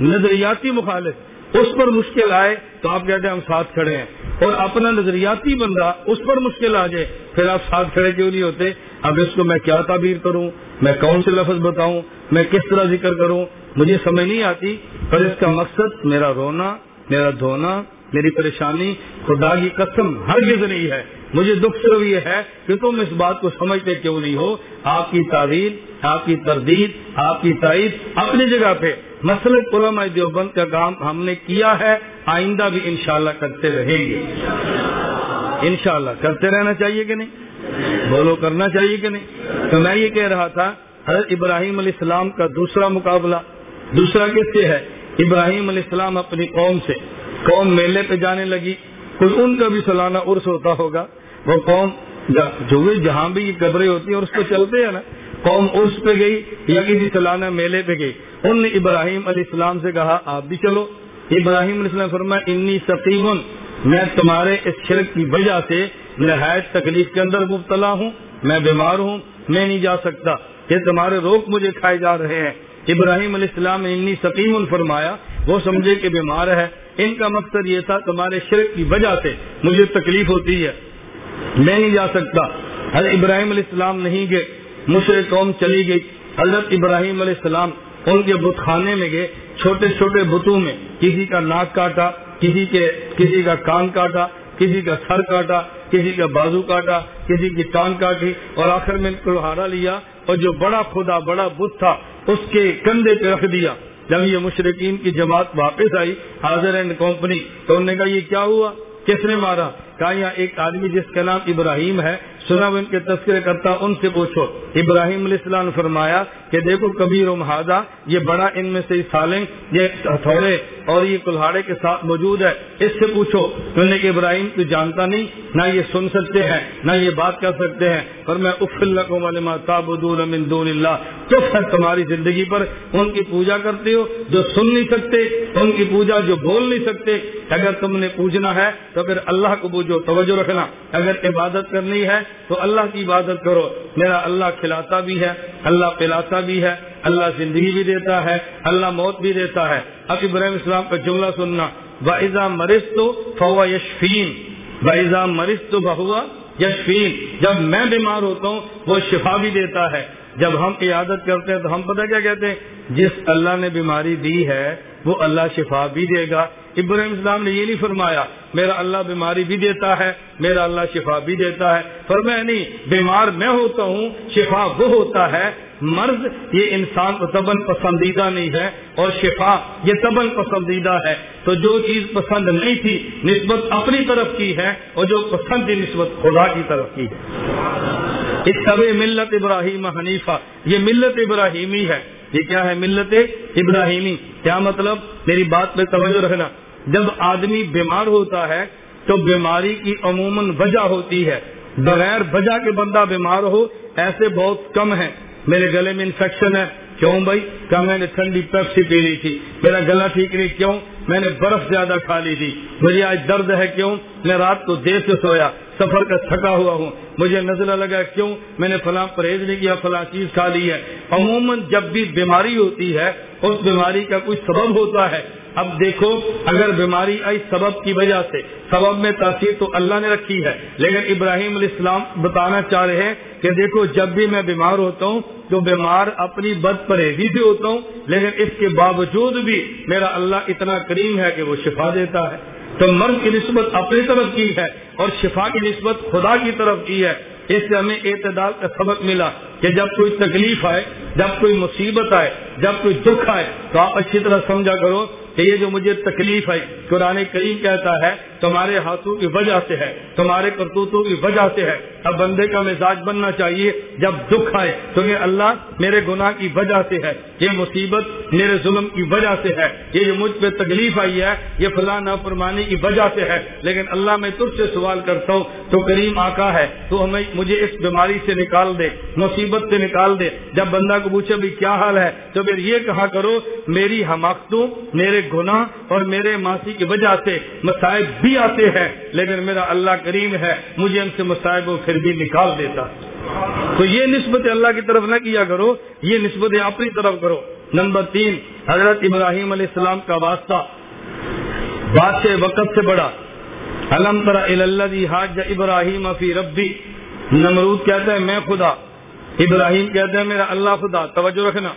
نظریاتی مخالف۔ اس پر مشکل آئے تو آپ کہتے ہیں ہم ساتھ کھڑے ہیں۔ اور اپنا نظریاتی بندہ اس پر مشکل آ جائے، پھر آپ ساتھ کھڑے کیوں نہیں ہوتے؟ اب اس کو میں کیا تعبیر کروں؟ میں کون سے لفظ بتاؤں؟ میں کس طرح ذکر کروں؟ مجھے سمجھ نہیں آتی، پر اس کا مقصد میرا رونا، میرا دھونا، میری پریشانی، خدا کی قسم ہر نہیں ہے۔ مجھے دکھ صرف یہ ہے کہ تم اس بات کو سمجھتے کیوں نہیں ہو؟ آپ کی تعویل، آپ کی تردید، آپ کی تائید اپنی جگہ پہ۔ مسئلہ علماء دیوبند کا کام ہم نے کیا ہے، آئندہ بھی انشاءاللہ کرتے رہیں گے۔ انشاءاللہ کرتے رہنا چاہیے کہ نہیں؟ بولو کرنا چاہیے کہ نہیں؟ تو میں یہ کہہ رہا تھا، حضرت ابراہیم علیہ السلام کا دوسرا مقابلہ، دوسرا کس سے ہے؟ ابراہیم علیہ السلام اپنی قوم سے۔ قوم میلے پہ جانے لگی، کوئی ان کا بھی سالانہ عرس ہوتا ہوگا۔ وہ قوم جو بھی جہاں بھی یہ قبریں ہوتی ہیں، اور اس پہ چلتے ہیں نا۔ قوم عرس پہ گئی یا کسی سالانہ میلے پہ گئی۔ ان نے ابراہیم علیہ السلام سے کہا، آپ بھی چلو۔ ابراہیم علیہ السلام فرمایا، انی سقیم میں تمہارے اس شرک کی وجہ سے نہایت تکلیف کے اندر مبتلا ہوں، میں بیمار ہوں، میں نہیں جا سکتا۔ یہ تمہارے روگ مجھے کھائے جا رہے ہیں۔ ابراہیم علیہ السلام نے انی سقیم فرمایا، وہ سمجھے کہ بیمار ہے۔ ان کا مقصد یہ تھا، تمہارے شرک کی وجہ سے مجھے تکلیف ہوتی ہے۔ میں نہیں جا سکتا۔ حضرت ابراہیم علیہ السلام نہیں گئے مشرق قوم چلی گئی۔ حضرت ابراہیم علیہ السلام ان کے بت خانے میں گئے، چھوٹے چھوٹے بتوں میں، کسی کا ناک کاٹا، کسی کے، کسی کا کان کاٹا کسی کا سر کاٹا، کسی کا بازو کاٹا، کسی کی ٹانگ کاٹی اور آخر میں کلہارا لیا اور جو بڑا خدا، بڑا بت تھا، اس کے کندھے پہ رکھ دیا۔ جب یہ مشرقین کی جماعت واپس آئی، حاضر اینڈ کمپنی، تو انہوں نے کہا، یہ کیا ہوا؟ کس نے مارا؟ کہا، یہاں ایک آدمی جس کا نام ابراہیم ہے، سنا ان کے تذکرے کرتا، ان سے پوچھو۔ ابراہیم علیہ السلام نے فرمایا کہ دیکھو کبیر و محاذہ یہ بڑا ان میں سے سالیں، یہ ہتھوڑے اور یہ کلہاڑے کے ساتھ موجود ہے۔ اس سے پوچھو تو کہ ابراہیم تو جانتا نہیں؟ نہ یہ سن سکتے ہیں، نہ یہ بات کر سکتے ہیں۔ پر میں اف اللہ من دون اللہ۔ تو پھر تمہاری زندگی پر ان کی پوجا کرتے ہو جو سن نہیں سکتے، ان کی پوجا جو بول نہیں سکتے۔ اگر تم نے پوجنا ہے تو پھر اللہ کو پوجو، توجہ رکھنا۔ اگر عبادت کرنی ہے تو اللہ کی عبادت کرو۔ میرا اللہ کھلاتا بھی ہے، اللہ پلاتا بھی ہے، اللہ زندگی بھی دیتا ہے، اللہ موت بھی دیتا ہے۔ اب ابراہیم اسلام کا جملہ سننا۔ مرض تو فوا یشفین مرض تو بہوا یشفین جب میں بیمار ہوتا ہوں، وہ شفا بھی دیتا ہے۔ جب ہم عیادت کرتے ہیں تو ہم پتہ کیا کہتے ہیں؟ جس اللہ نے بیماری دی ہے، وہ اللہ شفا بھی دے گا۔ ابراہیم اسلام نے یہ نہیں فرمایا، میرا اللہ بیماری بھی دیتا ہے، میرا اللہ شفا بھی دیتا ہے۔ فرمایا نہیں، بیمار میں ہوتا ہوں، شفا وہ ہوتا ہے مرض، یہ انسان کو تبن پسندیدہ نہیں ہے اور شفا، یہ تبن پسندیدہ ہے۔ تو جو چیز پسند نہیں تھی، نسبت اپنی طرف کی ہے اور جو پسند تھی، نسبت خدا کی طرف کی ہے۔ اس طبع ملت ابراہیم حنیفہ، یہ ملت ابراہیمی ہے۔ یہ کیا ہے ملت ابراہیمی؟ کیا مطلب؟ میری بات پہ توجہ رکھنا۔ جب آدمی بیمار ہوتا ہے تو بیماری کی عموماً وجہ ہوتی ہے۔ بغیر وجہ کے بندہ بیمار ہو، ایسے بہت کم ہیں۔ میرے گلے میں انفیکشن ہے. کیوں بھائی؟ کیا میں نے ٹھنڈی پیپسی پی لی تھی. میرا گلا ٹھیک نہیں، کیوں؟ میں نے برف زیادہ کھا لی تھی. مجھے آج درد ہے، کیوں؟ میں رات کو دیر سے سویا، سفر کا تھکا ہوا ہوں. مجھے نزلہ لگا، کیوں؟ میں نے فلاں پرہیز نہیں کیا، فلاں چیز کھا لی ہے. عموماً جب بھی بیماری ہوتی ہے اس بیماری کا کوئی سبب ہوتا ہے۔ اب دیکھو، اگر بیماری آئی سبب کی وجہ سے، سبب میں تاثیر تو اللہ نے رکھی ہے۔ لیکن ابراہیم علیہ السلام بتانا چاہ رہے ہیں کہ دیکھو، جب بھی میں بیمار ہوتا ہوں تو بیمار اپنی بد پرہیزی سے ہوتا ہوں۔ لیکن اس کے باوجود بھی میرا اللہ اتنا کریم ہے کہ وہ شفا دیتا ہے۔ تو مرض کی نسبت اپنی طرف کی ہے اور شفا کی نسبت خدا کی طرف کی ہے۔ اس سے ہمیں اعتدال کا سبق ملا کہ جب کوئی تکلیف آئے، جب کوئی مصیبت آئے، جب کوئی دکھ آئے، تو آپ اچھی طرح سمجھا کرو کہ یہ جو مجھے تکلیف ہے، قرآن کریم کہتا ہے، تمہارے ہاتھوں کی وجہ سے ہے، تمہارے کرتوتوں کی وجہ سے ہے۔ اب بندے کا مزاج بننا چاہیے، جب دکھ آئے تو یہ اللہ میرے گناہ کی وجہ سے ہے، یہ مصیبت میرے ظلم کی وجہ سے ہے، یہ جو مجھ پہ تکلیف آئی ہے، یہ فلاں نافرمانی کی وجہ سے ہے۔ لیکن اللہ میں تجھ سے سوال کرتا ہوں، تو کریم آقا ہے، تو ہمیں، مجھے اس بیماری سے نکال دے، مصیبت سے نکال دے۔ جب بندہ کو پوچھے بھی کیا حال ہے، تو پھر یہ کہا کرو، میری حماقتوں میرے گناہ اور میرے ماسی کی وجہ سے مسائب بھی آتے ہیں، لیکن میرا اللہ کریم ہے، مجھے ان سے مسائب کو پھر بھی نکال دیتا۔ تو یہ نسبت اللہ کی طرف نہ کیا کرو، یہ نسبت اپنی طرف کرو۔ نمبر تین، حضرت ابراہیم علیہ السلام کا واسطہ۔ بادشاہ وقت سے بڑا۔ علم حاج ابراہیم فی ربی۔ نمرود کہتا ہے، میں خدا۔ ابراہیم کہتا ہے، میرا اللہ خدا۔ توجہ رکھنا۔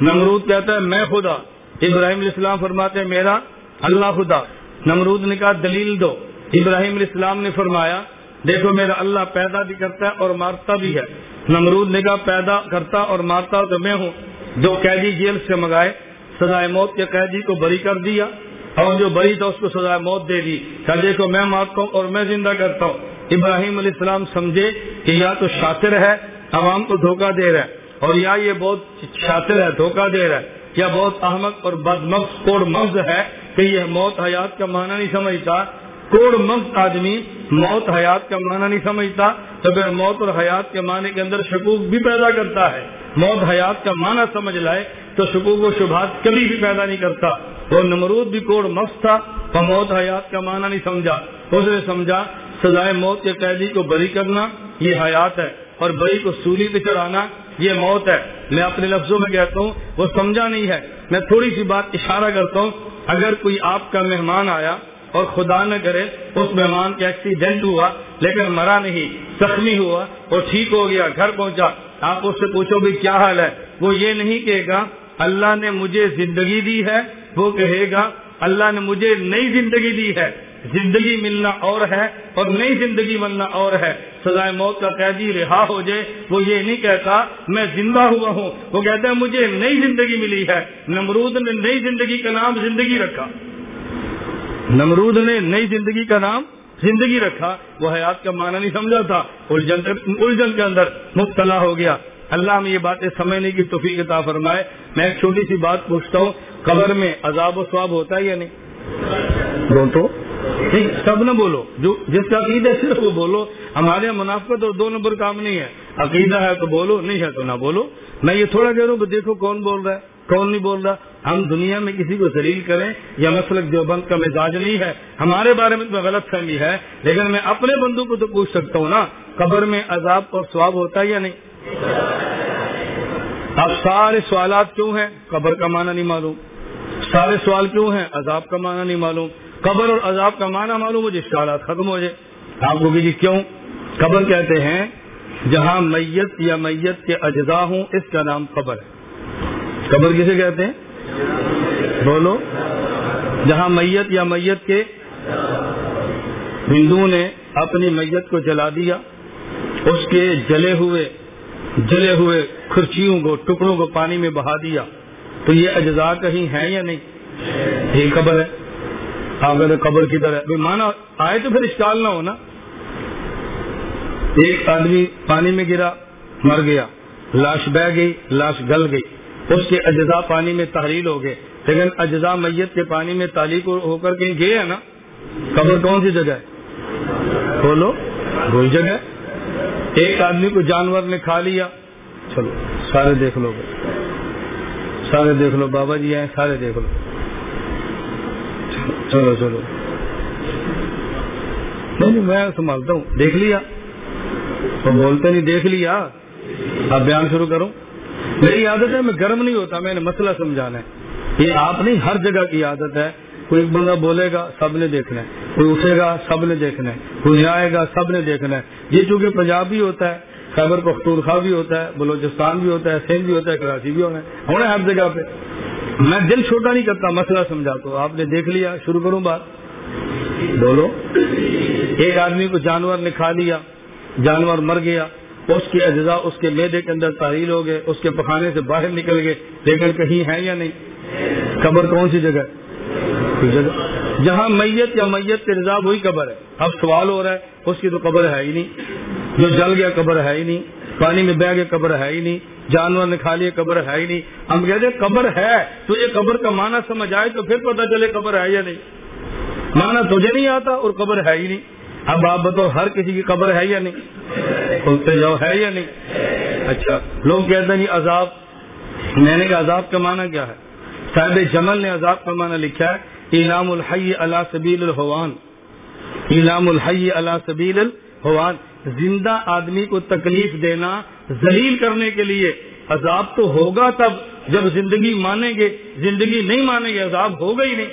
نمرود کہتا ہے، میں خدا۔ ابراہیم علیہ السلام فرماتے ہیں، میرا اللہ خدا، نمرود نے کہا، دلیل دو۔ ابراہیم علیہ السلام نے فرمایا، دیکھو میرا اللہ پیدا بھی کرتا ہے اور مارتا بھی ہے۔ نمرود نے کہا، پیدا کرتا اور مارتا تو میں ہوں۔ جو قیدی جیل سے منگائے، سزائے موت کے قیدی کو بری کر دیا اور جو بری تھا اس کو سزائے موت دے دی۔ کہ دیکھو، میں مارتا ہوں اور میں زندہ کرتا ہوں۔ ابراہیم علیہ السلام سمجھے کہ یا تو شاطر ہے، عوام کو دھوکہ دے رہا ہے اور یا یہ بہت شاطر ہے، دھوکہ دے رہا ہے۔ یا بہت احمد اور بد کوڑ مغز ہے کہ یہ موت حیات کا معنی نہیں سمجھتا۔ کوڑ مغز آدمی موت حیات کا معنی نہیں سمجھتا، تو پھر موت اور حیات کے معنی کے اندر شکوک بھی پیدا کرتا ہے۔ موت حیات کا معنی سمجھ لائے تو شکوک و شبہات کبھی بھی پیدا نہیں کرتا۔ وہ نمرود بھی کوڑ مغز تھا تو موت حیات کا معنی نہیں سمجھا۔ اس نے سمجھا، سزائے موت کے قیدی کو بری کرنا یہ حیات ہے اور بری کو سولی پہ چڑھانا یہ موت ہے۔ میں اپنے لفظوں میں کہتا ہوں، وہ سمجھا نہیں ہے۔ میں تھوڑی سی بات اشارہ کرتا ہوں۔ اگر کوئی آپ کا مہمان آیا اور خدا نہ کرے، اس مہمان کا ایکسیڈنٹ ہوا، لیکن مرا نہیں، زخمی ہوا اور ٹھیک ہو گیا، گھر پہنچا، آپ اس سے پوچھو بھی کیا حال ہے؟ وہ یہ نہیں کہے گا، اللہ نے مجھے زندگی دی ہے۔ وہ کہے گا، اللہ نے مجھے نئی زندگی دی ہے۔ زندگی ملنا اور ہے اور نئی زندگی ملنا اور ہے۔ سزائے موت کا قیدی رہا ہو جائے، وہ یہ نہیں کہتا، میں زندہ ہوا ہوں۔ وہ کہتا ہے، مجھے نئی زندگی ملی ہے۔ نمرود نے نئی زندگی کا نام زندگی رکھا۔ نمرود نے نئی زندگی کا نام زندگی رکھا۔ وہ حیات کا معنی نہیں سمجھا تھا۔ الجھن کے اندر مبتلا ہو گیا۔ اللہ میں یہ باتیں سمجھنے کی توفیق عطا فرمائے۔ میں ایک چھوٹی سی بات پوچھتا ہوں، قبر میں عذاب و ثواب ہوتا ہے یا نہیں؟ تو سب نہ بولو۔ جو جس کا عقیدہ صرف وہ بولو۔ ہمارے یہاں منافقت اور دو نمبر کام نہیں ہے۔ عقیدہ ہے تو بولو، نہیں ہے تو نہ بولو۔ میں یہ تھوڑا کہہ رہا ہوں کہ دیکھو کون بول رہا ہے، کون نہیں بول رہا۔ ہم دنیا میں کسی کو ذلیل کریں یا مسلک جو بند کا مزاج نہیں ہے۔ ہمارے بارے میں تو غلط فہمی ہے، لیکن میں اپنے بندوں کو تو پوچھ سکتا ہوں نا، قبر میں عذاب اور سواب ہوتا ہے یا نہیں؟ اب سارے سوالات کیوں ہیں؟ قبر کا معنی نہیں معلوم۔ سارے سوال کیوں ہیں؟ عذاب کا معنی نہیں معلوم۔ قبر اور عذاب کا معنی معلوم ہو جائے سوالات ختم ہو جائے۔ آپ کو جی کیوں؟ قبر کہتے ہیں، جہاں میت یا میت کے اجزاء ہوں، اس کا نام قبر ہے۔ قبر کسے کہتے ہیں؟ بولو۔ جہاں میت یا میت کے ہندو نے اپنی میت کو جلا دیا، اس کے جلے ہوئے جلے ہوئے کھرچیوں کو، ٹکڑوں کو پانی میں بہا دیا، تو یہ اجزاء کہیں ہے یا نہیں؟ یہ قبر ہے۔ اگر قبر کی طرح۔ مانا آئے تو پھر اشکال نہ ہونا ایک آدمی پانی میں گرا، مر گیا۔ لاش بہ گئی، لاش گل گئی۔ اس کے اجزاء پانی میں تحریل ہو گئے۔ لیکن اجزاء میت کے پانی میں تعلیق ہو کر کہیں گئے ہیں نا؟ قبر کون سی جگہ ہے؟ کھولو وہی جگہ ایک آدمی کو جانور نے کھا لیا۔ چلو، سارے دیکھ لو۔ سارے دیکھ لو، بابا جی آئے، سارے دیکھ لو۔ چلو چلو۔ نہیں میں سنبھالتا ہوں۔ دیکھ لیا۔ تو بولتے نہیں، دیکھ لیا۔ اب بیان شروع کروں۔ میری عادت ہے، میں گرم نہیں ہوتا، میں نے مسئلہ سمجھانا ہے۔ یہ آپ نہیں، ہر جگہ کی عادت ہے۔ کوئی بندہ بولے گا، سب نے دیکھنا ہے۔ کوئی اٹھے گا، سب نے دیکھنا ہے۔ کوئی آئے گا، سب نے دیکھنا ہے۔ یہ چونکہ پنجاب بھی ہوتا ہے، خیبر پختونخوا بھی ہوتا ہے، بلوچستان بھی ہوتا ہے، سندھ بھی ہوتا ہے، کراچی بھی ہونا ہے۔ ہونا ہر جگہ پہ۔ میں دل چھوٹا نہیں کرتا، مسئلہ سمجھاتا ہوں آپ نے دیکھ لیا، شروع کروں بات۔ بولو۔ ایک آدمی کو جانور نے کھا لیا، جانور مر گیا، اس کے اجزاء اس کے میدے کے اندر تحریل ہو گئے، اس کے پخانے سے باہر نکل گئے۔ لیکن کہیں ہے یا نہیں؟ قبر کون سی جگہ جگہ؟ جہاں میت یا میت کے رضا وہی قبر ہے۔ اب سوال ہو رہا ہے، اس کی تو قبر ہے ہی نہیں۔ جو جل گیا، قبر ہے ہی نہیں۔ پانی میں بہ گیا قبر ہے ہی نہیں، جانور نے کھا لیا قبر ہے ہی نہیں۔ ہم کہتے ہیں قبر ہے، تو یہ قبر کا معنی سمجھ آئے تو پھر پتہ چلے قبر ہے یا نہیں۔ معنی تجھے نہیں آتا اور قبر ہے ہی نہیں۔ اب آپ بتاؤ ہر کسی کی قبر ہے یا نہیں؟ کھلتے جاؤ، ہے یا نہیں؟ اچھا لوگ کہتے ہیں جی عذاب، میں نے کہا عذاب کا معنی کیا ہے؟ صاحب جمل نے عذاب کا معنی لکھا ہے، انعام الحی اللہ سبیل الحوان۔ انعام الحی اللہ سبیل الحوان۔ زندہ آدمی کو تکلیف دینا ذلیل کرنے کے لیے عذاب تو ہوگا تب جب زندگی مانیں گے، زندگی نہیں مانیں گے، عذاب ہوگا ہی نہیں۔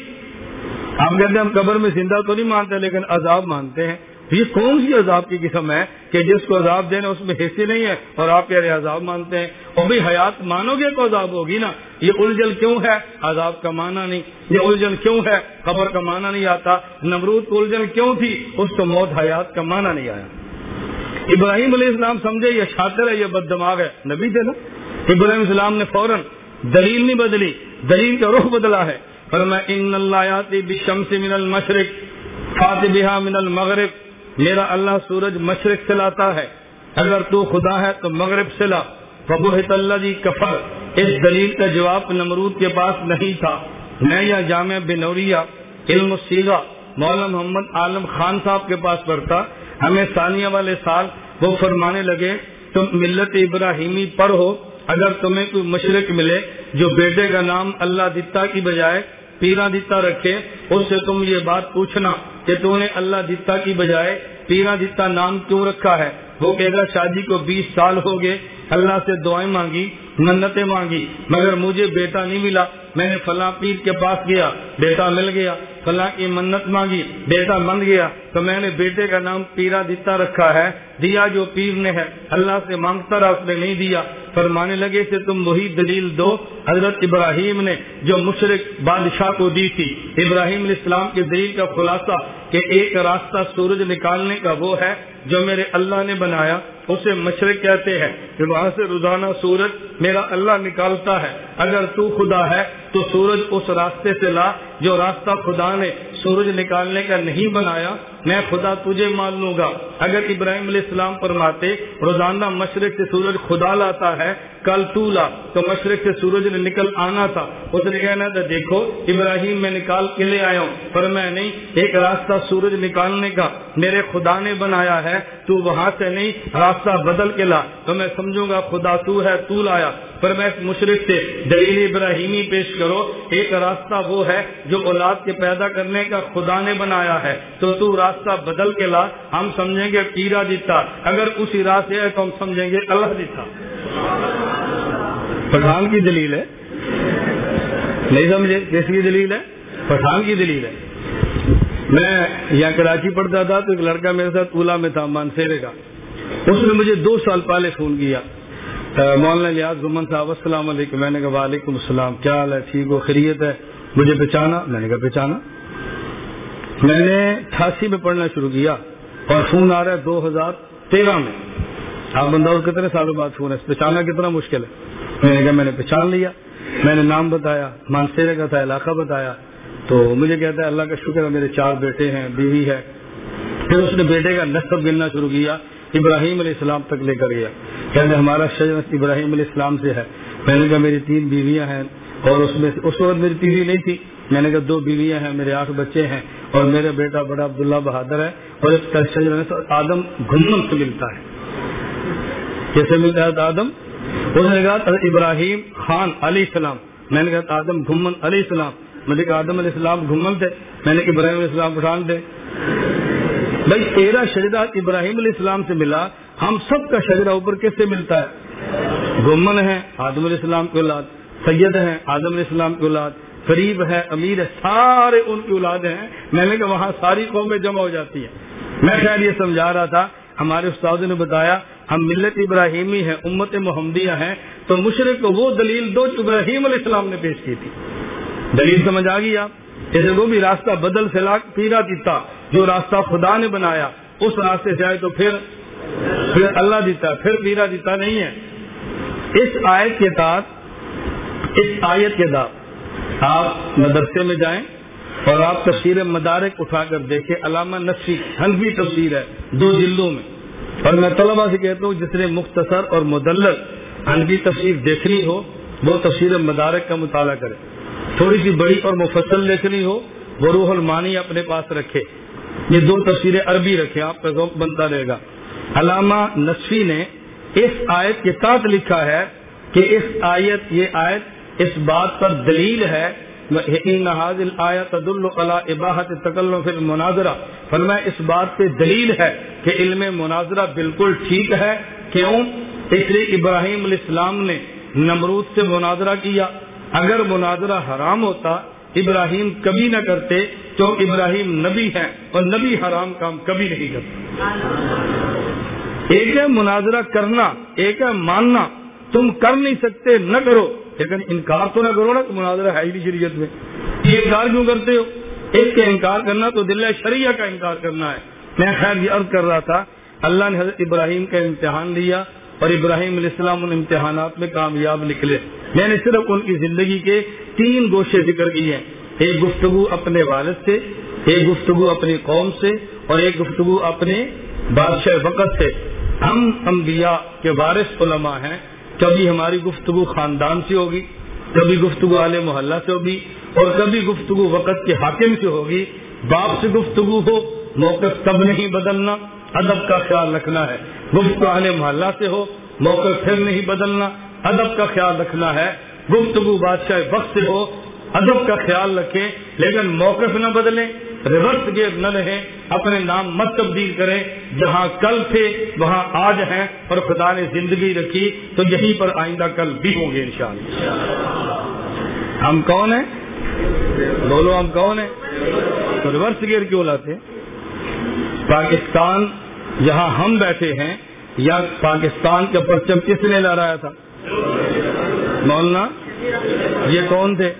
ہم کہتے ہیں ہم قبر میں زندہ تو نہیں مانتے، لیکن عذاب مانتے ہیں۔ یہ کون سی عذاب کی قسم ہے کہ جس کو عذاب دینا اس میں حصے نہیں ہے اور آپ کہہ رہے عذاب مانتے ہیں؟ اور بھی حیات مانو گے تو عذاب ہوگی نا؟ یہ الجھل کیوں ہے؟ عذاب کا معنی نہیں۔ یہ الجھن کیوں ہے؟ قبر کا معنی نہیں آتا۔ نمرود کو الجھن کیوں تھی؟ اس کو موت حیات کا معنی نہیں آیا۔ ابراہیم علیہ السلام سمجھے یہ شاطر ہے، یہ بد دماغ ہے۔ نبی تھے نا؟ ابراہیم السلام نے فوراً دلیل نہیں بدلی، دلیل کا رخ بدلا ہے۔ ان اللہ من المشرق فاتبہ من المغرب۔ میرا اللہ سورج مشرق سے لاتا ہے۔ اگر تو خدا ہے تو مغرب سے لا۔ فبوحت اللہ جی کفر۔ اس دلیل کا جواب نمرود کے پاس نہیں تھا۔ میں یا جامع بنوریا علم سیگا مولانا محمد عالم خان صاحب کے پاس پڑھتا ہمیں ثانیہ والے سال وہ فرمانے لگے، تم ملت ابراہیمی پڑھو اگر تمہیں کوئی مشرق ملے جو بیٹے کا نام اللہ دتا کی بجائے پیرا دتا رکھے، اس سے تم یہ بات پوچھنا کہ تم نے اللہ دتا کی بجائے پیرا دتا نام کیوں رکھا ہے؟ وہ کہے گا، شادی کو بیس سال ہو گئے، اللہ سے دعائیں مانگی منتیں مانگی، مگر مجھے بیٹا نہیں ملا۔ میں نے فلاں پیر کے پاس گیا، بیٹا مل گیا۔ فلاں کی منت مانگی، بیٹا بن گیا۔ تو میں نے بیٹے کا نام پیرا دیتا رکھا ہے، دیا جو پیر نے ہے، اللہ سے مانگتا رہا، اس نے نہیں دیا۔ فرمانے لگے سے تم وہی دلیل دو حضرت ابراہیم نے جو مشرق بادشاہ کو دی تھی۔ ابراہیم علیہ السلام کے دلیل کا خلاصہ کہ ایک راستہ سورج نکالنے کا وہ ہے جو میرے اللہ نے بنایا، اسے مشرق کہتے ہیں۔ کہ وہاں سے روزانہ سورج میرا اللہ نکالتا ہے۔ اگر تو خدا ہے تو سورج اس راستے سے لا جو راستہ خدا نے سورج نکالنے کا نہیں بنایا۔ میں خدا تجھے مان لوں گا۔ اگر ابراہیم علیہ السلام فرماتے، روزانہ مشرق سے سورج خدا لاتا ہے، کل تو لا۔ تو مشرق سے سورج نے نکل آنا تھا۔ اس نے کہنا تھا دیکھو، ابراہیم میں نکال کے لے آیا ہوں۔ پر میں نہیں، ایک راستہ سورج نکالنے کا میرے خدا نے بنایا ہے، تو وہاں سے نہیں، راستہ بدل کے لا۔ تو میں سمجھوں گا، خدا تو ہے، تو لایا۔ پر میں اس مشرق سے دلیل ابراہیمی پیش کرو، ایک راستہ وہ ہے جو اولاد کے پیدا کرنے کا خدا نے بنایا ہے۔ تو تو راستہ بدل کے لا، ہم سمجھیں گے پیرا دیتا اگر اسی راستے ہے تو ہم سمجھیں گے اللہ دیتا پٹھان کی دلیل ہے؟ نہیں سمجھے؟ کس کی دلیل ہے؟ پٹھان کی دلیل ہے۔ میں یہاں کراچی پڑھتا تھا تو ایک لڑکا میرے ساتھ اولا میں تھا، مانسیرے کا۔ اس نے مجھے دو سال پہلے فون کیا۔ مولانا لیاز گمن صاحب، السلام علیکم۔ میں نے کہا، وعلیکم السلام۔ کیا حال ہے؟ ٹھیک ہو؟ خیریت ہے؟ مجھے پہچانا؟ میں نے کہا، پہچانا۔ میں نے اٹھاسی میں پڑھنا شروع کیا اور فون آ رہا ہے دو ہزار تیرہ میں۔ آپ بندہ کتنے سالوں بعد فون ہے؟ پہچانا کتنا مشکل ہے؟ میں نے کہا میں نے پہچان لیا۔ میں نے نام بتایا، مانسیرے کا تھا، علاقہ بتایا۔ تو مجھے کہتا ہے، اللہ کا شکر ہے، میرے چار بیٹے ہیں، بیوی ہے۔ پھر اس نے بیٹے کا نصب گننا شروع کیا، ابراہیم علیہ السلام تک لے کر گیا۔ کہتے ہمارا شجرت ابراہیم علیہ السلام سے ہے۔ میں نے کہا، میری تین بیویاں ہیں۔ اور اس میں، اس وقت میری بیوی نہیں تھی۔ میں نے کہا، دو بیویاں ہیں، میرے آٹھ بچے ہیں۔ اور میرا بیٹا بڑا عبداللہ بہادر ہے اور اس آدم گھمن سے ملتا ہے۔ کیسے ملتا ہے آدم؟ اس نے کہا ابراہیم خان علیہ السلام۔ میں نے کہا آدم گھمن علیہ السلام۔ میں نے کہا آدم علیہ السلام گھمن تھے۔ میں نے کہا ابراہیم علیہ السلام پٹھان تھے۔ بھائی تیرا شجرا ابراہیم علیہ السلام سے ملا۔ ہم سب کا شجرا اوپر کیسے سے ملتا ہے؟ گمن ہے آدم علیہ السلام کی اولاد، سید ہیں آدم علیہ السلام کی اولاد۔ قریب ہے، امیر ہے، سارے ان کی اولاد ہیں۔ میں نے کہا وہاں ساری قومیں جمع ہو جاتی ہیں۔ میں خیر یہ سمجھا رہا تھا، ہمارے استاد نے بتایا، ہم ملت ابراہیمی ہیں، امت محمدیہ ہیں، تو مشرق کو وہ دلیل دو ابراہیم علیہ السلام نے پیش کی تھی۔ دلیل سمجھ آ گئی آپ؟ جیسے وہ بھی راستہ بدل سے لاکھ پیرا دیتا جو راستہ خدا نے بنایا، اس راستے سے آئے تو پھر پھر اللہ دیتا، پھر پیرا دیتا نہیں ہے۔ اس آیت کے تحت اس آیت کے بعد آپ مدرسے میں جائیں اور آپ تفسیر مدارک اٹھا کر دیکھیں، علامہ نفسی حنفی تفسیر ہے دو جلدوں میں۔ اور میں طلبا سے کہتا ہوں، جس نے مختصر اور مدلل حنفی تفسیر دیکھنی ہو، وہ تفسیر مدارک کا مطالعہ کرے۔ تھوڑی سی بڑی اور مفصل دیکھنی ہو، وہ روح المانی اپنے پاس رکھے۔ یہ دو تصویریں عربی رکھے آپ کا ذوق بنتا رہے گا۔ علامہ نصفی نے اس آیت کے ساتھ لکھا ہے کہ اس آیت، یہ آیت اس بات پر دلیل ہے۔ مناظرہ فرمایا، اس بات پہ دلیل ہے کہ علم مناظرہ بالکل ٹھیک ہے۔ کیوں؟ اس لیے ابراہیم علیہ السلام نے نمرود سے مناظرہ کیا۔ اگر مناظرہ حرام ہوتا، ابراہیم کبھی نہ کرتے تو ابراہیم نبی ہے اور نبی حرام کام کبھی نہیں کرتا ایک ہے مناظرہ کرنا، ایک ہے ماننا۔ تم کر نہیں سکتے، نہ کرو۔ لیکن انکار تو نہ کرو نا مناظرہ ہے ہی شریعت میں۔ یہ انکار کیوں کرتے ہو؟ ایک کا انکار کرنا تو دل شریعہ کا انکار کرنا ہے۔ میں خیر یہ عرض کر رہا تھا، اللہ نے حضرت ابراہیم کا امتحان لیا اور ابراہیم علیہ السلام ان امتحانات میں کامیاب نکلے۔ میں نے صرف ان کی زندگی کے تین گوشے ذکر کی ہیں۔ ایک گفتگو اپنے والد سے، ایک گفتگو اپنی قوم سے اور ایک گفتگو اپنے بادشاہ وقت سے۔ ہم انبیاء کے وارث علماء ہیں۔ کبھی ہماری گفتگو خاندان سے ہوگی، کبھی گفتگو عال محلہ سے ہوگی اور کبھی گفتگو وقت کے حاکم سے ہوگی۔ باپ سے گفتگو ہو موقع کب نہیں بدلنا، ادب کا خیال رکھنا ہے۔ گفتگو عال محلہ سے ہو موقع پھر نہیں بدلنا، ادب کا خیال رکھنا ہے۔ گفتگو بادشاہ وقت سے ہو، ادب کا خیال رکھیں، لیکن موقف نہ بدلیں۔ ریورس گیئر نہ رہیں اپنے نام مت تبدیل کریں۔ جہاں کل تھے، وہاں آج ہیں۔ اور خدا نے زندگی رکھی، تو یہیں پر آئندہ کل بھی ہوں گے انشاءاللہ۔ ہم کون ہیں؟ بولو، ہم کون ہیں؟ تو ریورس گیئر کیوں لاتے؟ پاکستان، جہاں ہم بیٹھے ہیں، یا پاکستان کا پرچم کس نے لہرایا تھا؟ مولانا، یہ کون تھے؟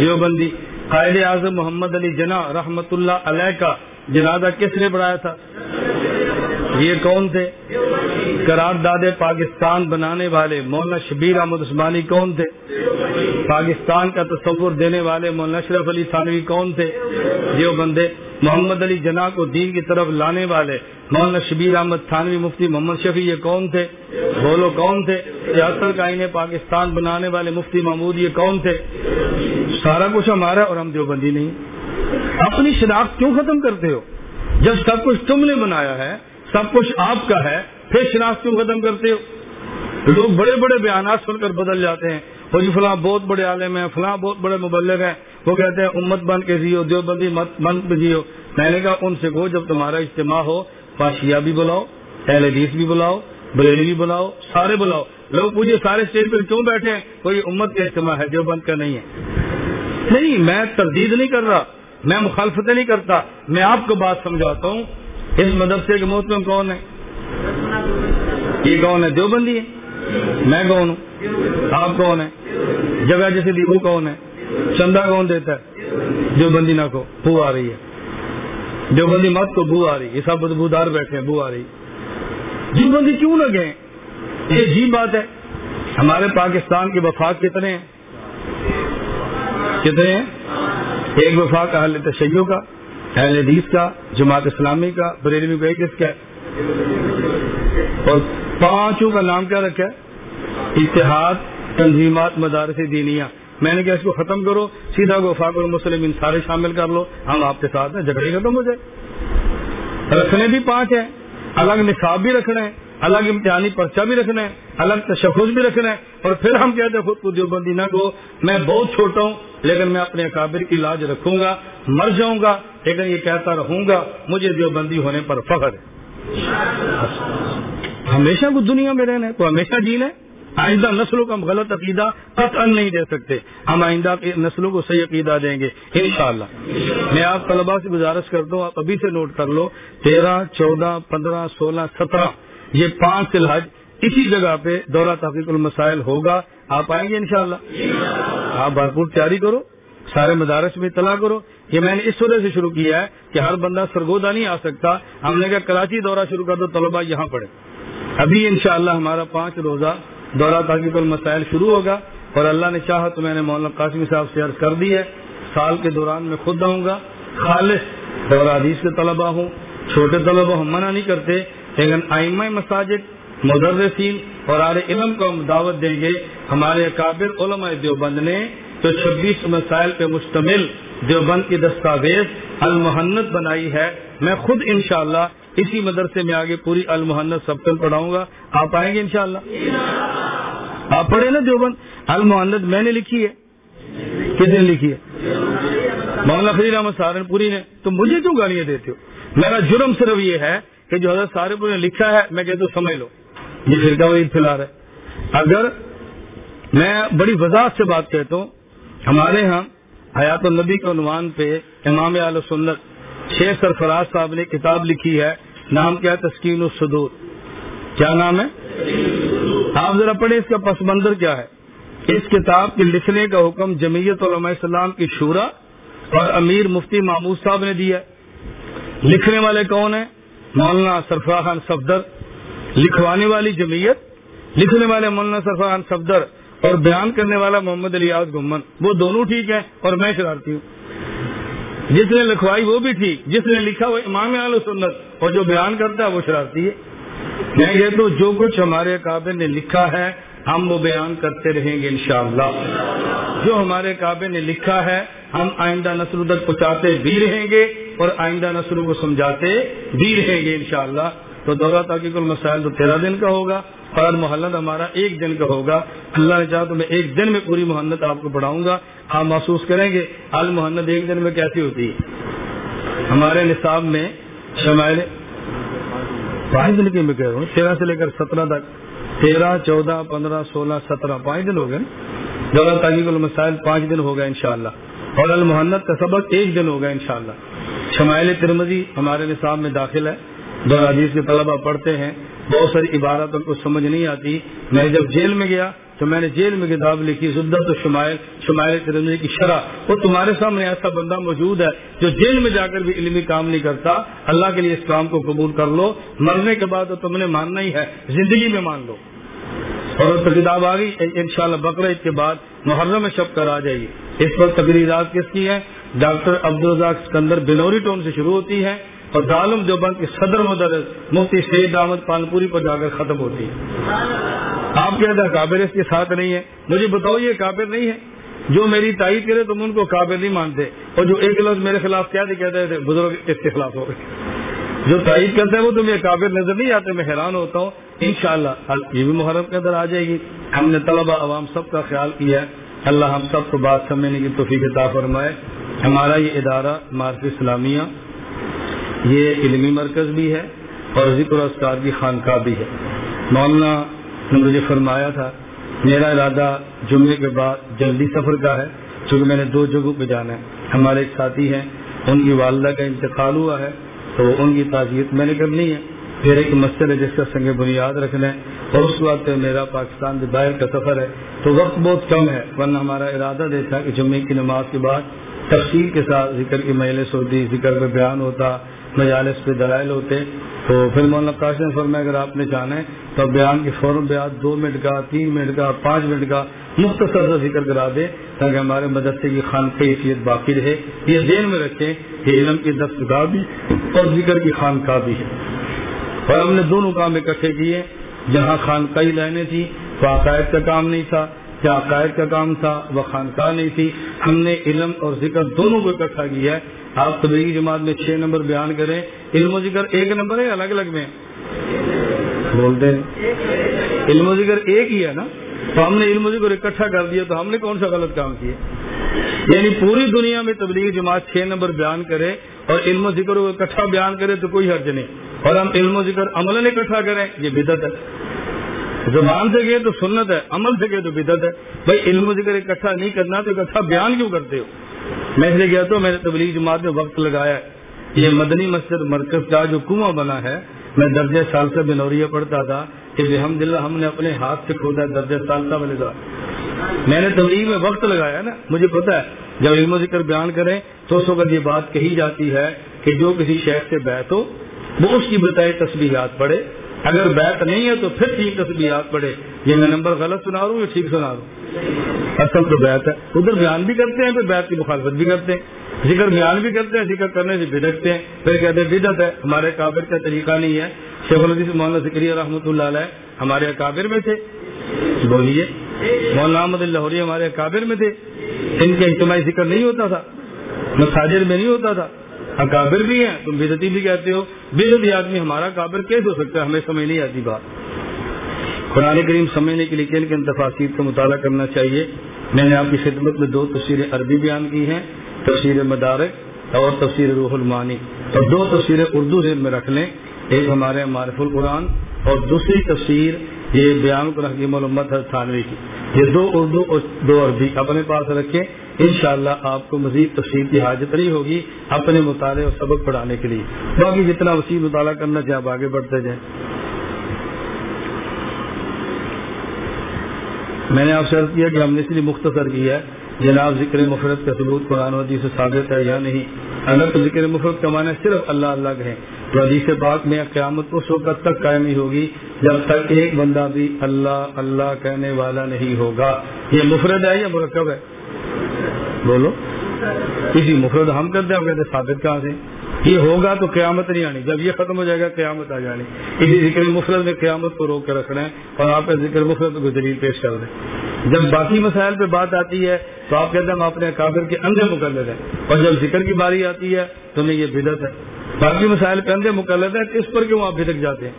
دیوبندی۔ قائد اعظم محمد علی جنا رحمت اللہ علیہ کا جنازہ کس نے بڑھایا تھا؟ یہ کون تھے؟ قرار داد پاکستان بنانے والے مولانا شبیر احمد عثمانی کون تھے؟ پاکستان کا تصور دینے والے مولانا اشرف علی ثانوی کون تھے؟ یہ بندے محمد علی جناح کو دین کی طرف لانے والے مولانا شبیر احمد تھانوی مفتی محمد شفیع، یہ کون تھے، بولو کون تھے ریاست کا پاکستان بنانے والے مفتی محمود، یہ کون تھے۔ سارا کچھ ہمارا اور ہم دیوبندی نہیں۔ اپنی شناخت کیوں ختم کرتے ہو؟ جب سب کچھ تم نے بنایا ہے، سب کچھ آپ کا ہے، پھر شناخت کیوں ختم کرتے ہو؟ لوگ بڑے بڑے بیانات سن کر بدل جاتے ہیں۔ وہ جی فلاں بہت بڑے عالم ہیں، فلاں بہت بڑے مبلغ ہیں۔ وہ کہتے ہیں، امت بن کے جیو، دیوبندی مت بن کے جیو۔ میں نے کہا، ان سے کہو جب تمہارا اجتماع ہو پاشیا بھی بلاؤ، اہل حدیث بھی بلاؤ، بریلی بھی بلاؤ، سارے بلاؤ۔ لوگ پوچھے، سارے اسٹیج پر کیوں بیٹھے ہیں؟ کوئی امت کا اجتماع ہے جو بند کا نہیں ہے۔ نہیں، میں تردید نہیں کر رہا، میں مخالفتیں نہیں کرتا۔ میں آپ کو بات سمجھاتا ہوں، اس مدرسے کے محتم کون ہے یہ کون ہے؟ دیوبندی ہے۔ میں کون ہوں؟ آپ کون ہیں؟ جگہ جیسے دی وہ کون ہے چندہ کون دیتا ہے؟ دیوبندی نہ کو، بو آ رہی ہے۔ دیوبندی مت کو، بو آ رہی یہ سب بدبودار بیٹھے ہیں، بو آ رہی دیوبندی کیوں نہ گئے؟ یہ عجیب بات ہے۔ ہمارے پاکستان کے وفاق کتنے ہیں؟ کتنے ہیں؟ ایک وفاق اہل تشیع کا، اہل حدیث کا، جماعت اسلامی کا، بریلوی کا ایک کس کا ہے؟ اور پانچوں کا نام کیا رکھا ہے؟ اتحاد، تنظیمات، مدارس دینیا میں نے کہا اس کو ختم کرو، سیدھا وفاق المسلم سارے شامل کر لو۔ ہم آپ کے ساتھ ہیں، جھگڑے ختم ہو جائے۔ رکھنے بھی پانچ ہیں۔ الگ نصاب بھی رکھنا ہے، الگ امتحانی پرچہ بھی رکھنا ہے، الگ تشخص بھی رکھنا ہے۔ اور پھر ہم کہتے ہیں، خود کو دیوبندی نہ کو میں بہت چھوٹا ہوں، لیکن میں اپنے اکابر کی لاج رکھوں گا، مر جاؤں گا، لیکن یہ کہتا رہوں گا، مجھے دیوبندی ہونے پر فخر ہے۔ ہمیشہ کو دنیا میں رہنا ہے، تو ہمیشہ جینا ہے۔ آئندہ نسلوں کا ہم غلط عقیدہ قطعا نہیں دے سکتے۔ ہم آئندہ نسلوں کو صحیح عقیدہ دیں گے، انشاءاللہ۔ میں آپ طلبا سے گزارش کرتا ہوں، آپ ابھی سے نوٹ کر لو، تیرہ، چودہ، پندرہ، سولہ، سترہ، یہ پانچ الحج اسی جگہ پہ دورہ تحقیق المسائل ہوگا۔ آپ آئیں گے انشاءاللہ۔ آپ بھرپور تیاری کرو، سارے مدارس میں اطلاع کرو۔ یہ میں نے اس وجہ سے شروع کیا ہے کہ ہر بندہ سرگودا نہیں آ سکتا۔ ہم نے کہا کراچی دورہ شروع کر دو طلبا یہاں پڑے ابھی انشاءاللہ ہمارا پانچ روزہ دورہ تحقیق المسائل شروع ہوگا اور اللہ نے چاہا تو میں نے مولانا قاسمی صاحب سے عرض کر دی ہے، سال کے دوران میں خود رہوں گا۔ خالص دورہ حدیث کے طلبا ہوں، چھوٹے طلبا ہم منع نہیں کرتے، لیکن آئمہ مساجد، مدرسین اور آر علم کو ہم دعوت دیں گے۔ ہمارے اکابر علماء دیوبند نے تو چھبیس مسائل پہ مشتمل دیوبند کی دستاویز المحنت بنائی ہے، میں خود انشاءاللہ اسی مدرسے میں آگے پوری المحنت سب پڑھاؤں گا۔ آپ آئیں گے انشاءاللہ۔ آپ پڑھے نا دیوبند؟ المحنت میں نے لکھی ہے۔ کس نے لکھی ہے؟ مولانا فضیر احمد سہارنپوری نے۔ تو مجھے کیوں گالیاں دیتے ہو؟ میرا جرم صرف یہ ہے کہ جو حضرت سارے نے لکھا ہے، میں کہتا ہوں سمجھ لو۔ یہ فرقہ وعید پھیلا رہا ہے۔ اگر میں بڑی وضاحت سے بات کہتا ہوں، ہمارے ہاں حیات النبی کے عنوان پہ امام علیہ سنت شیخ سرفراز صاحب نے کتاب لکھی ہے۔ نام کیا ہے؟ تسکین الصدور۔ کیا نام ہے؟ آپ ذرا پڑھیں، اس کا پس منظر کیا ہے؟ اس کتاب کے لکھنے کا حکم جمعیت علماء السلام کی شورا اور امیر مفتی محمود صاحب نے دیا لکھنے والے کون ہیں؟ مولانا سرفراز خان صفدر۔ لکھوانے والی جمعیت، لکھنے والے مولانا سرفراز خان صفدر اور بیان کرنے والا محمد الیاز گمن وہ دونوں ٹھیک ہیں اور میں شرارتی ہوں۔ جس نے لکھوائی وہ بھی ٹھیک، جس نے لکھا وہ امام علیہ سنت۔ اور جو بیان کرتا ہے وہ شرارتی ہے۔ میں یہ تو جو کچھ ہمارے کعبے نے لکھا ہے، ہم وہ بیان کرتے رہیں گے انشاءاللہ۔ جو ہمارے کعبے نے لکھا ہے، ہم آئندہ نسل تک پہنچاتے بھی رہیں گے اور آئندہ نسلوں کو سمجھاتے بھی رہیں گے انشاءاللہ۔ تو دورہ تحقیق المسائل تو تیرہ دن کا ہوگا اور محلت ہمارا ایک دن کا ہوگا۔ اللہ نے چاہا تو میں ایک دن میں پوری محنت آپ کو پڑھاؤں گا۔ آپ محسوس کریں گے المحنت ایک دن میں کیسی ہوتی ہے؟ ہمارے نصاب میں شمائل پانچ دن کی میں کہہ رہا ہوں۔ تیرہ سے لے کر سترہ تک۔ تیرہ، چودہ، پندرہ، سولہ، سترہ پانچ دن ہو گئے دورہ تحقیق المسائل پانچ دن ہوگا انشاءاللہ۔ اور المحنت کا سبق ایک دن ہوگا انشاءاللہ۔ شمائل ترمزی ہمارے نصاب میں داخل ہے۔ دو حدیث کے طلبہ پڑھتے ہیں۔ بہت ساری عبارتوں کو سمجھ نہیں آتی۔ میں جب جیل میں گیا تو میں نے جیل میں کتاب لکھی زدت شمائل شمائل ترمزی کی شرح۔ وہ تمہارے سامنے ایسا بندہ موجود ہے جو جیل میں جا کر بھی علمی کام نہیں کرتا۔ اللہ کے لیے اس کام کو قبول کر لو۔ مرنے کے بعد تو تم نے ماننا ہی ہے۔ زندگی میں مان لو۔ اور کتاب آ گئی۔ ان شاء اللہ بقرعید کے بعد محرم شب کر آ جائیے۔ اس وقت تقریرات کس کی ہے؟ ڈاکٹر عبدالرزاق سکندر بنوری ٹون سے شروع ہوتی ہے۔ اور دالم دیوبند کی صدر مدرس مفتی سید احمد پانپوری پر جا کر ختم ہوتی ہے۔ آپ کہتے ہیں کابر اس کے ساتھ نہیں ہے۔ مجھے بتاؤ یہ کابر نہیں ہے۔ جو میری تائید کرے تم ان کو کابر نہیں مانتے۔ اور جو ایک لفظ میرے خلاف کیا کہتے تھے، بزرگ اس کے خلاف ہو گئے۔ جو تائید کرتے ہیں وہ تمہیں کابر نظر نہیں آتے، میں حیران ہوتا ہوں۔ انشاءاللہ یہ بھی محرم کے اندر آ جائے گی۔ ہم نے طلبہ عوام سب کا خیال کیا۔ ہے اللہ ہم سب کو بات سمجھنے کی توفیق عطا فرمائے۔ ہمارا یہ ادارہ مارف اسلامیہ یہ علمی مرکز بھی ہے اور ذکر اسکار کی خانقاہ بھی ہے۔ مولانا نے مجھے فرمایا تھا، میرا ارادہ جمعے کے بعد جلدی سفر کا ہے، چونکہ میں نے دو جگہوں پہ جانا ہے۔ ہمارے ایک ساتھی ہیں، ان کی والدہ کا انتقال ہوا ہے، تو ان کی تعزیت میں نے کرنی ہے۔ پھر ایک مسئلہ ہے، جس کا سنگ بنیاد رکھنا ہے۔ اور اس وقت میرا پاکستان سے باہر کا سفر ہے، تو وقت بہت کم ہے، ورنہ ہمارا ارادہ دیتا کہ جمعے کی نماز کے بعد تفصیل کے ساتھ ذکر کی مجلس ہوتی ذکر پہ بیان ہوتا۔ مجالس پہ دلائل ہوتے تو پھر مولانا قاسم فرمایا، اگر آپ نے جانا ہے تو بیان کی فوراً بیان دو منٹ کا، تین منٹ کا، پانچ منٹ کا مختصر سے ذکر کرا دے تاکہ ہمارے مدرسے کی خان حیثیت باقی رہے۔ یہ ذہن میں رکھیں کہ علم کی دستگاہ بھی اور ذکر کی خانقاہ بھی ہے۔ اور ہم نے دونوں کام اکٹھے کیے۔ جہاں خانقاہی لائنیں تھی تو عقائد کا کام نہیں تھا۔ کیا عقائد کا کام تھا؟ وہ خانقاہ نہیں تھی۔ ہم نے علم اور ذکر دونوں کو اکٹھا کیا ہے۔ آپ تبلیغی جماعت میں چھ نمبر بیان کریں۔ علم و ذکر ایک نمبر ہے الگ الگ میں؟ بولتے ہیں۔ علم و ذکر ایک ہی ہے نا؟ تو ہم نے علم و ذکر اکٹھا کر دیا تو ہم نے کون سا غلط کام کیا؟ یعنی پوری دنیا میں تبلیغی جماعت چھ نمبر بیان کرے اور علم و ذکر کو اکٹھا بیان کرے تو کوئی حرج نہیں۔ اور ہم علم و ذکر عمل اکٹھا کریں، یہ بدت ہے۔ زبان سے گئے تو سنت ہے، عمل سے گئے تو بدت ہے۔ بھائی علم و ذکر اکٹھا نہیں کرنا تو اکٹھا بیان کیوں کرتے ہو؟ میں سے گیا تو میں نے تبلیغ جماعت میں وقت لگایا یہ مدنی مسجد مرکز کا جو کنواں بنا ہے، میں درجہ سالسہ بنوریا پڑھتا تھا کہ الحمد للہ ہم نے اپنے ہاتھ سے کھودا درجہ سالسہ والے کا میں نے تبلیغ میں وقت لگایا نا، مجھے پتا ہے، جب علم و ذکر بیان کریں تو اس وقت یہ بات کہی جاتی ہے کہ جو کسی شہر سے بیت ہو، وہ اس کی بتائی تصویرات پڑھے۔ اگر بیت نہیں ہے تو پھر ٹھیک تصویرات پڑھے یہ میں نمبر غلط سنا رہا ہوں یا ٹھیک سنا رہا ہوں۔ اصل تو بیت ہے۔ ادھر بیان بھی کرتے ہیں، پھر بیت کی مخالفت بھی کرتے ہیں۔ ذکر بیان بھی کرتے ہیں، ذکر کرنے سے بھڑکتے ہیں۔ پھر کہتے ہیں بدت ہے، ہمارے کابر کا طریقہ نہیں ہے۔ شیخ الدیس مولانا ذکری رحمۃ اللہ علیہ ہمارے کابر میں تھے۔ بولیے۔ مولانا احمد اللہ ہمارے کابر میں تھے۔ ان کا اجتماعی ذکر نہیں ہوتا تھا۔ مساجر میں نہیں ہوتا تھا۔ اکابر بھی ہیں، تم بےزتی بھی کہتے ہو۔ بےزتی آدمی ہمارا کابر کیسے ہو سکتا ہے؟ ہمیں سمجھ نہیں آتی بات۔ قرآن کریم سمجھنے کے لیے کن کن تفاصیر کا مطالعہ کرنا چاہیے۔ میں نے آپ کی خدمت میں دو تصویریں عربی بیان کی ہیں، تفسیر مدارک اور تفسیر روح المانی اور دو تصویریں اردو ذہن میں رکھ لیں، ایک ہمارے معرف القرآن اور دوسری تفسیر یہ بیان کو رحیم محمد تھانوی کی۔ یہ دو اردو اور دو عربی اپنے پاس رکھیں۔ انشاءاللہ اللہ آپ کو مزید تفصیل کی حاجت نہیں ہوگی اپنے مطالعے اور سبق پڑھانے کے لیے۔ باقی جتنا وسیع مطالعہ کرنا چاہے آپ آگے بڑھتے جائیں۔ میں نے آپ سے عرض کیا کہ ہم نے اس لیے مختصر کیا ہے، جناب ذکر مفرت کا ثبوت قرآن حدیث سے ثابت ہے یا نہیں؟ اگر تو ذکر مفرت کا معنی صرف اللہ اللہ کہیں تو حدیث پاک میں قیامت اس وقت تک قائم نہیں ہوگی جب تک ایک بندہ بھی اللہ اللہ کہنے والا نہیں ہوگا۔ یہ مفرد ہے یا مرکب ہے؟ بولو۔ کسی مفرد ہم کرتے ہیں، ہم کہتے ثابت کہاں سے؟ یہ ہوگا تو قیامت نہیں آنی۔ جب یہ ختم ہو جائے گا، قیامت آ جانی۔ اسی ذکر مفرد میں قیامت کو روک کے رکھ رہے ہیں اور آپ کا ذکر مفرد کو دلیل پیش کر دیں۔ جب باقی مسائل پہ بات آتی ہے تو آپ کہتے ہیں ہم اپنے کابر کے اندھے مقلد ہیں۔ اور جب ذکر کی باری آتی ہے تو نہیں، یہ بدت ہے۔ باقی مسائل پہ اندھے مقلد ہے کس پر کیوں آپ بھدک جاتے ہیں؟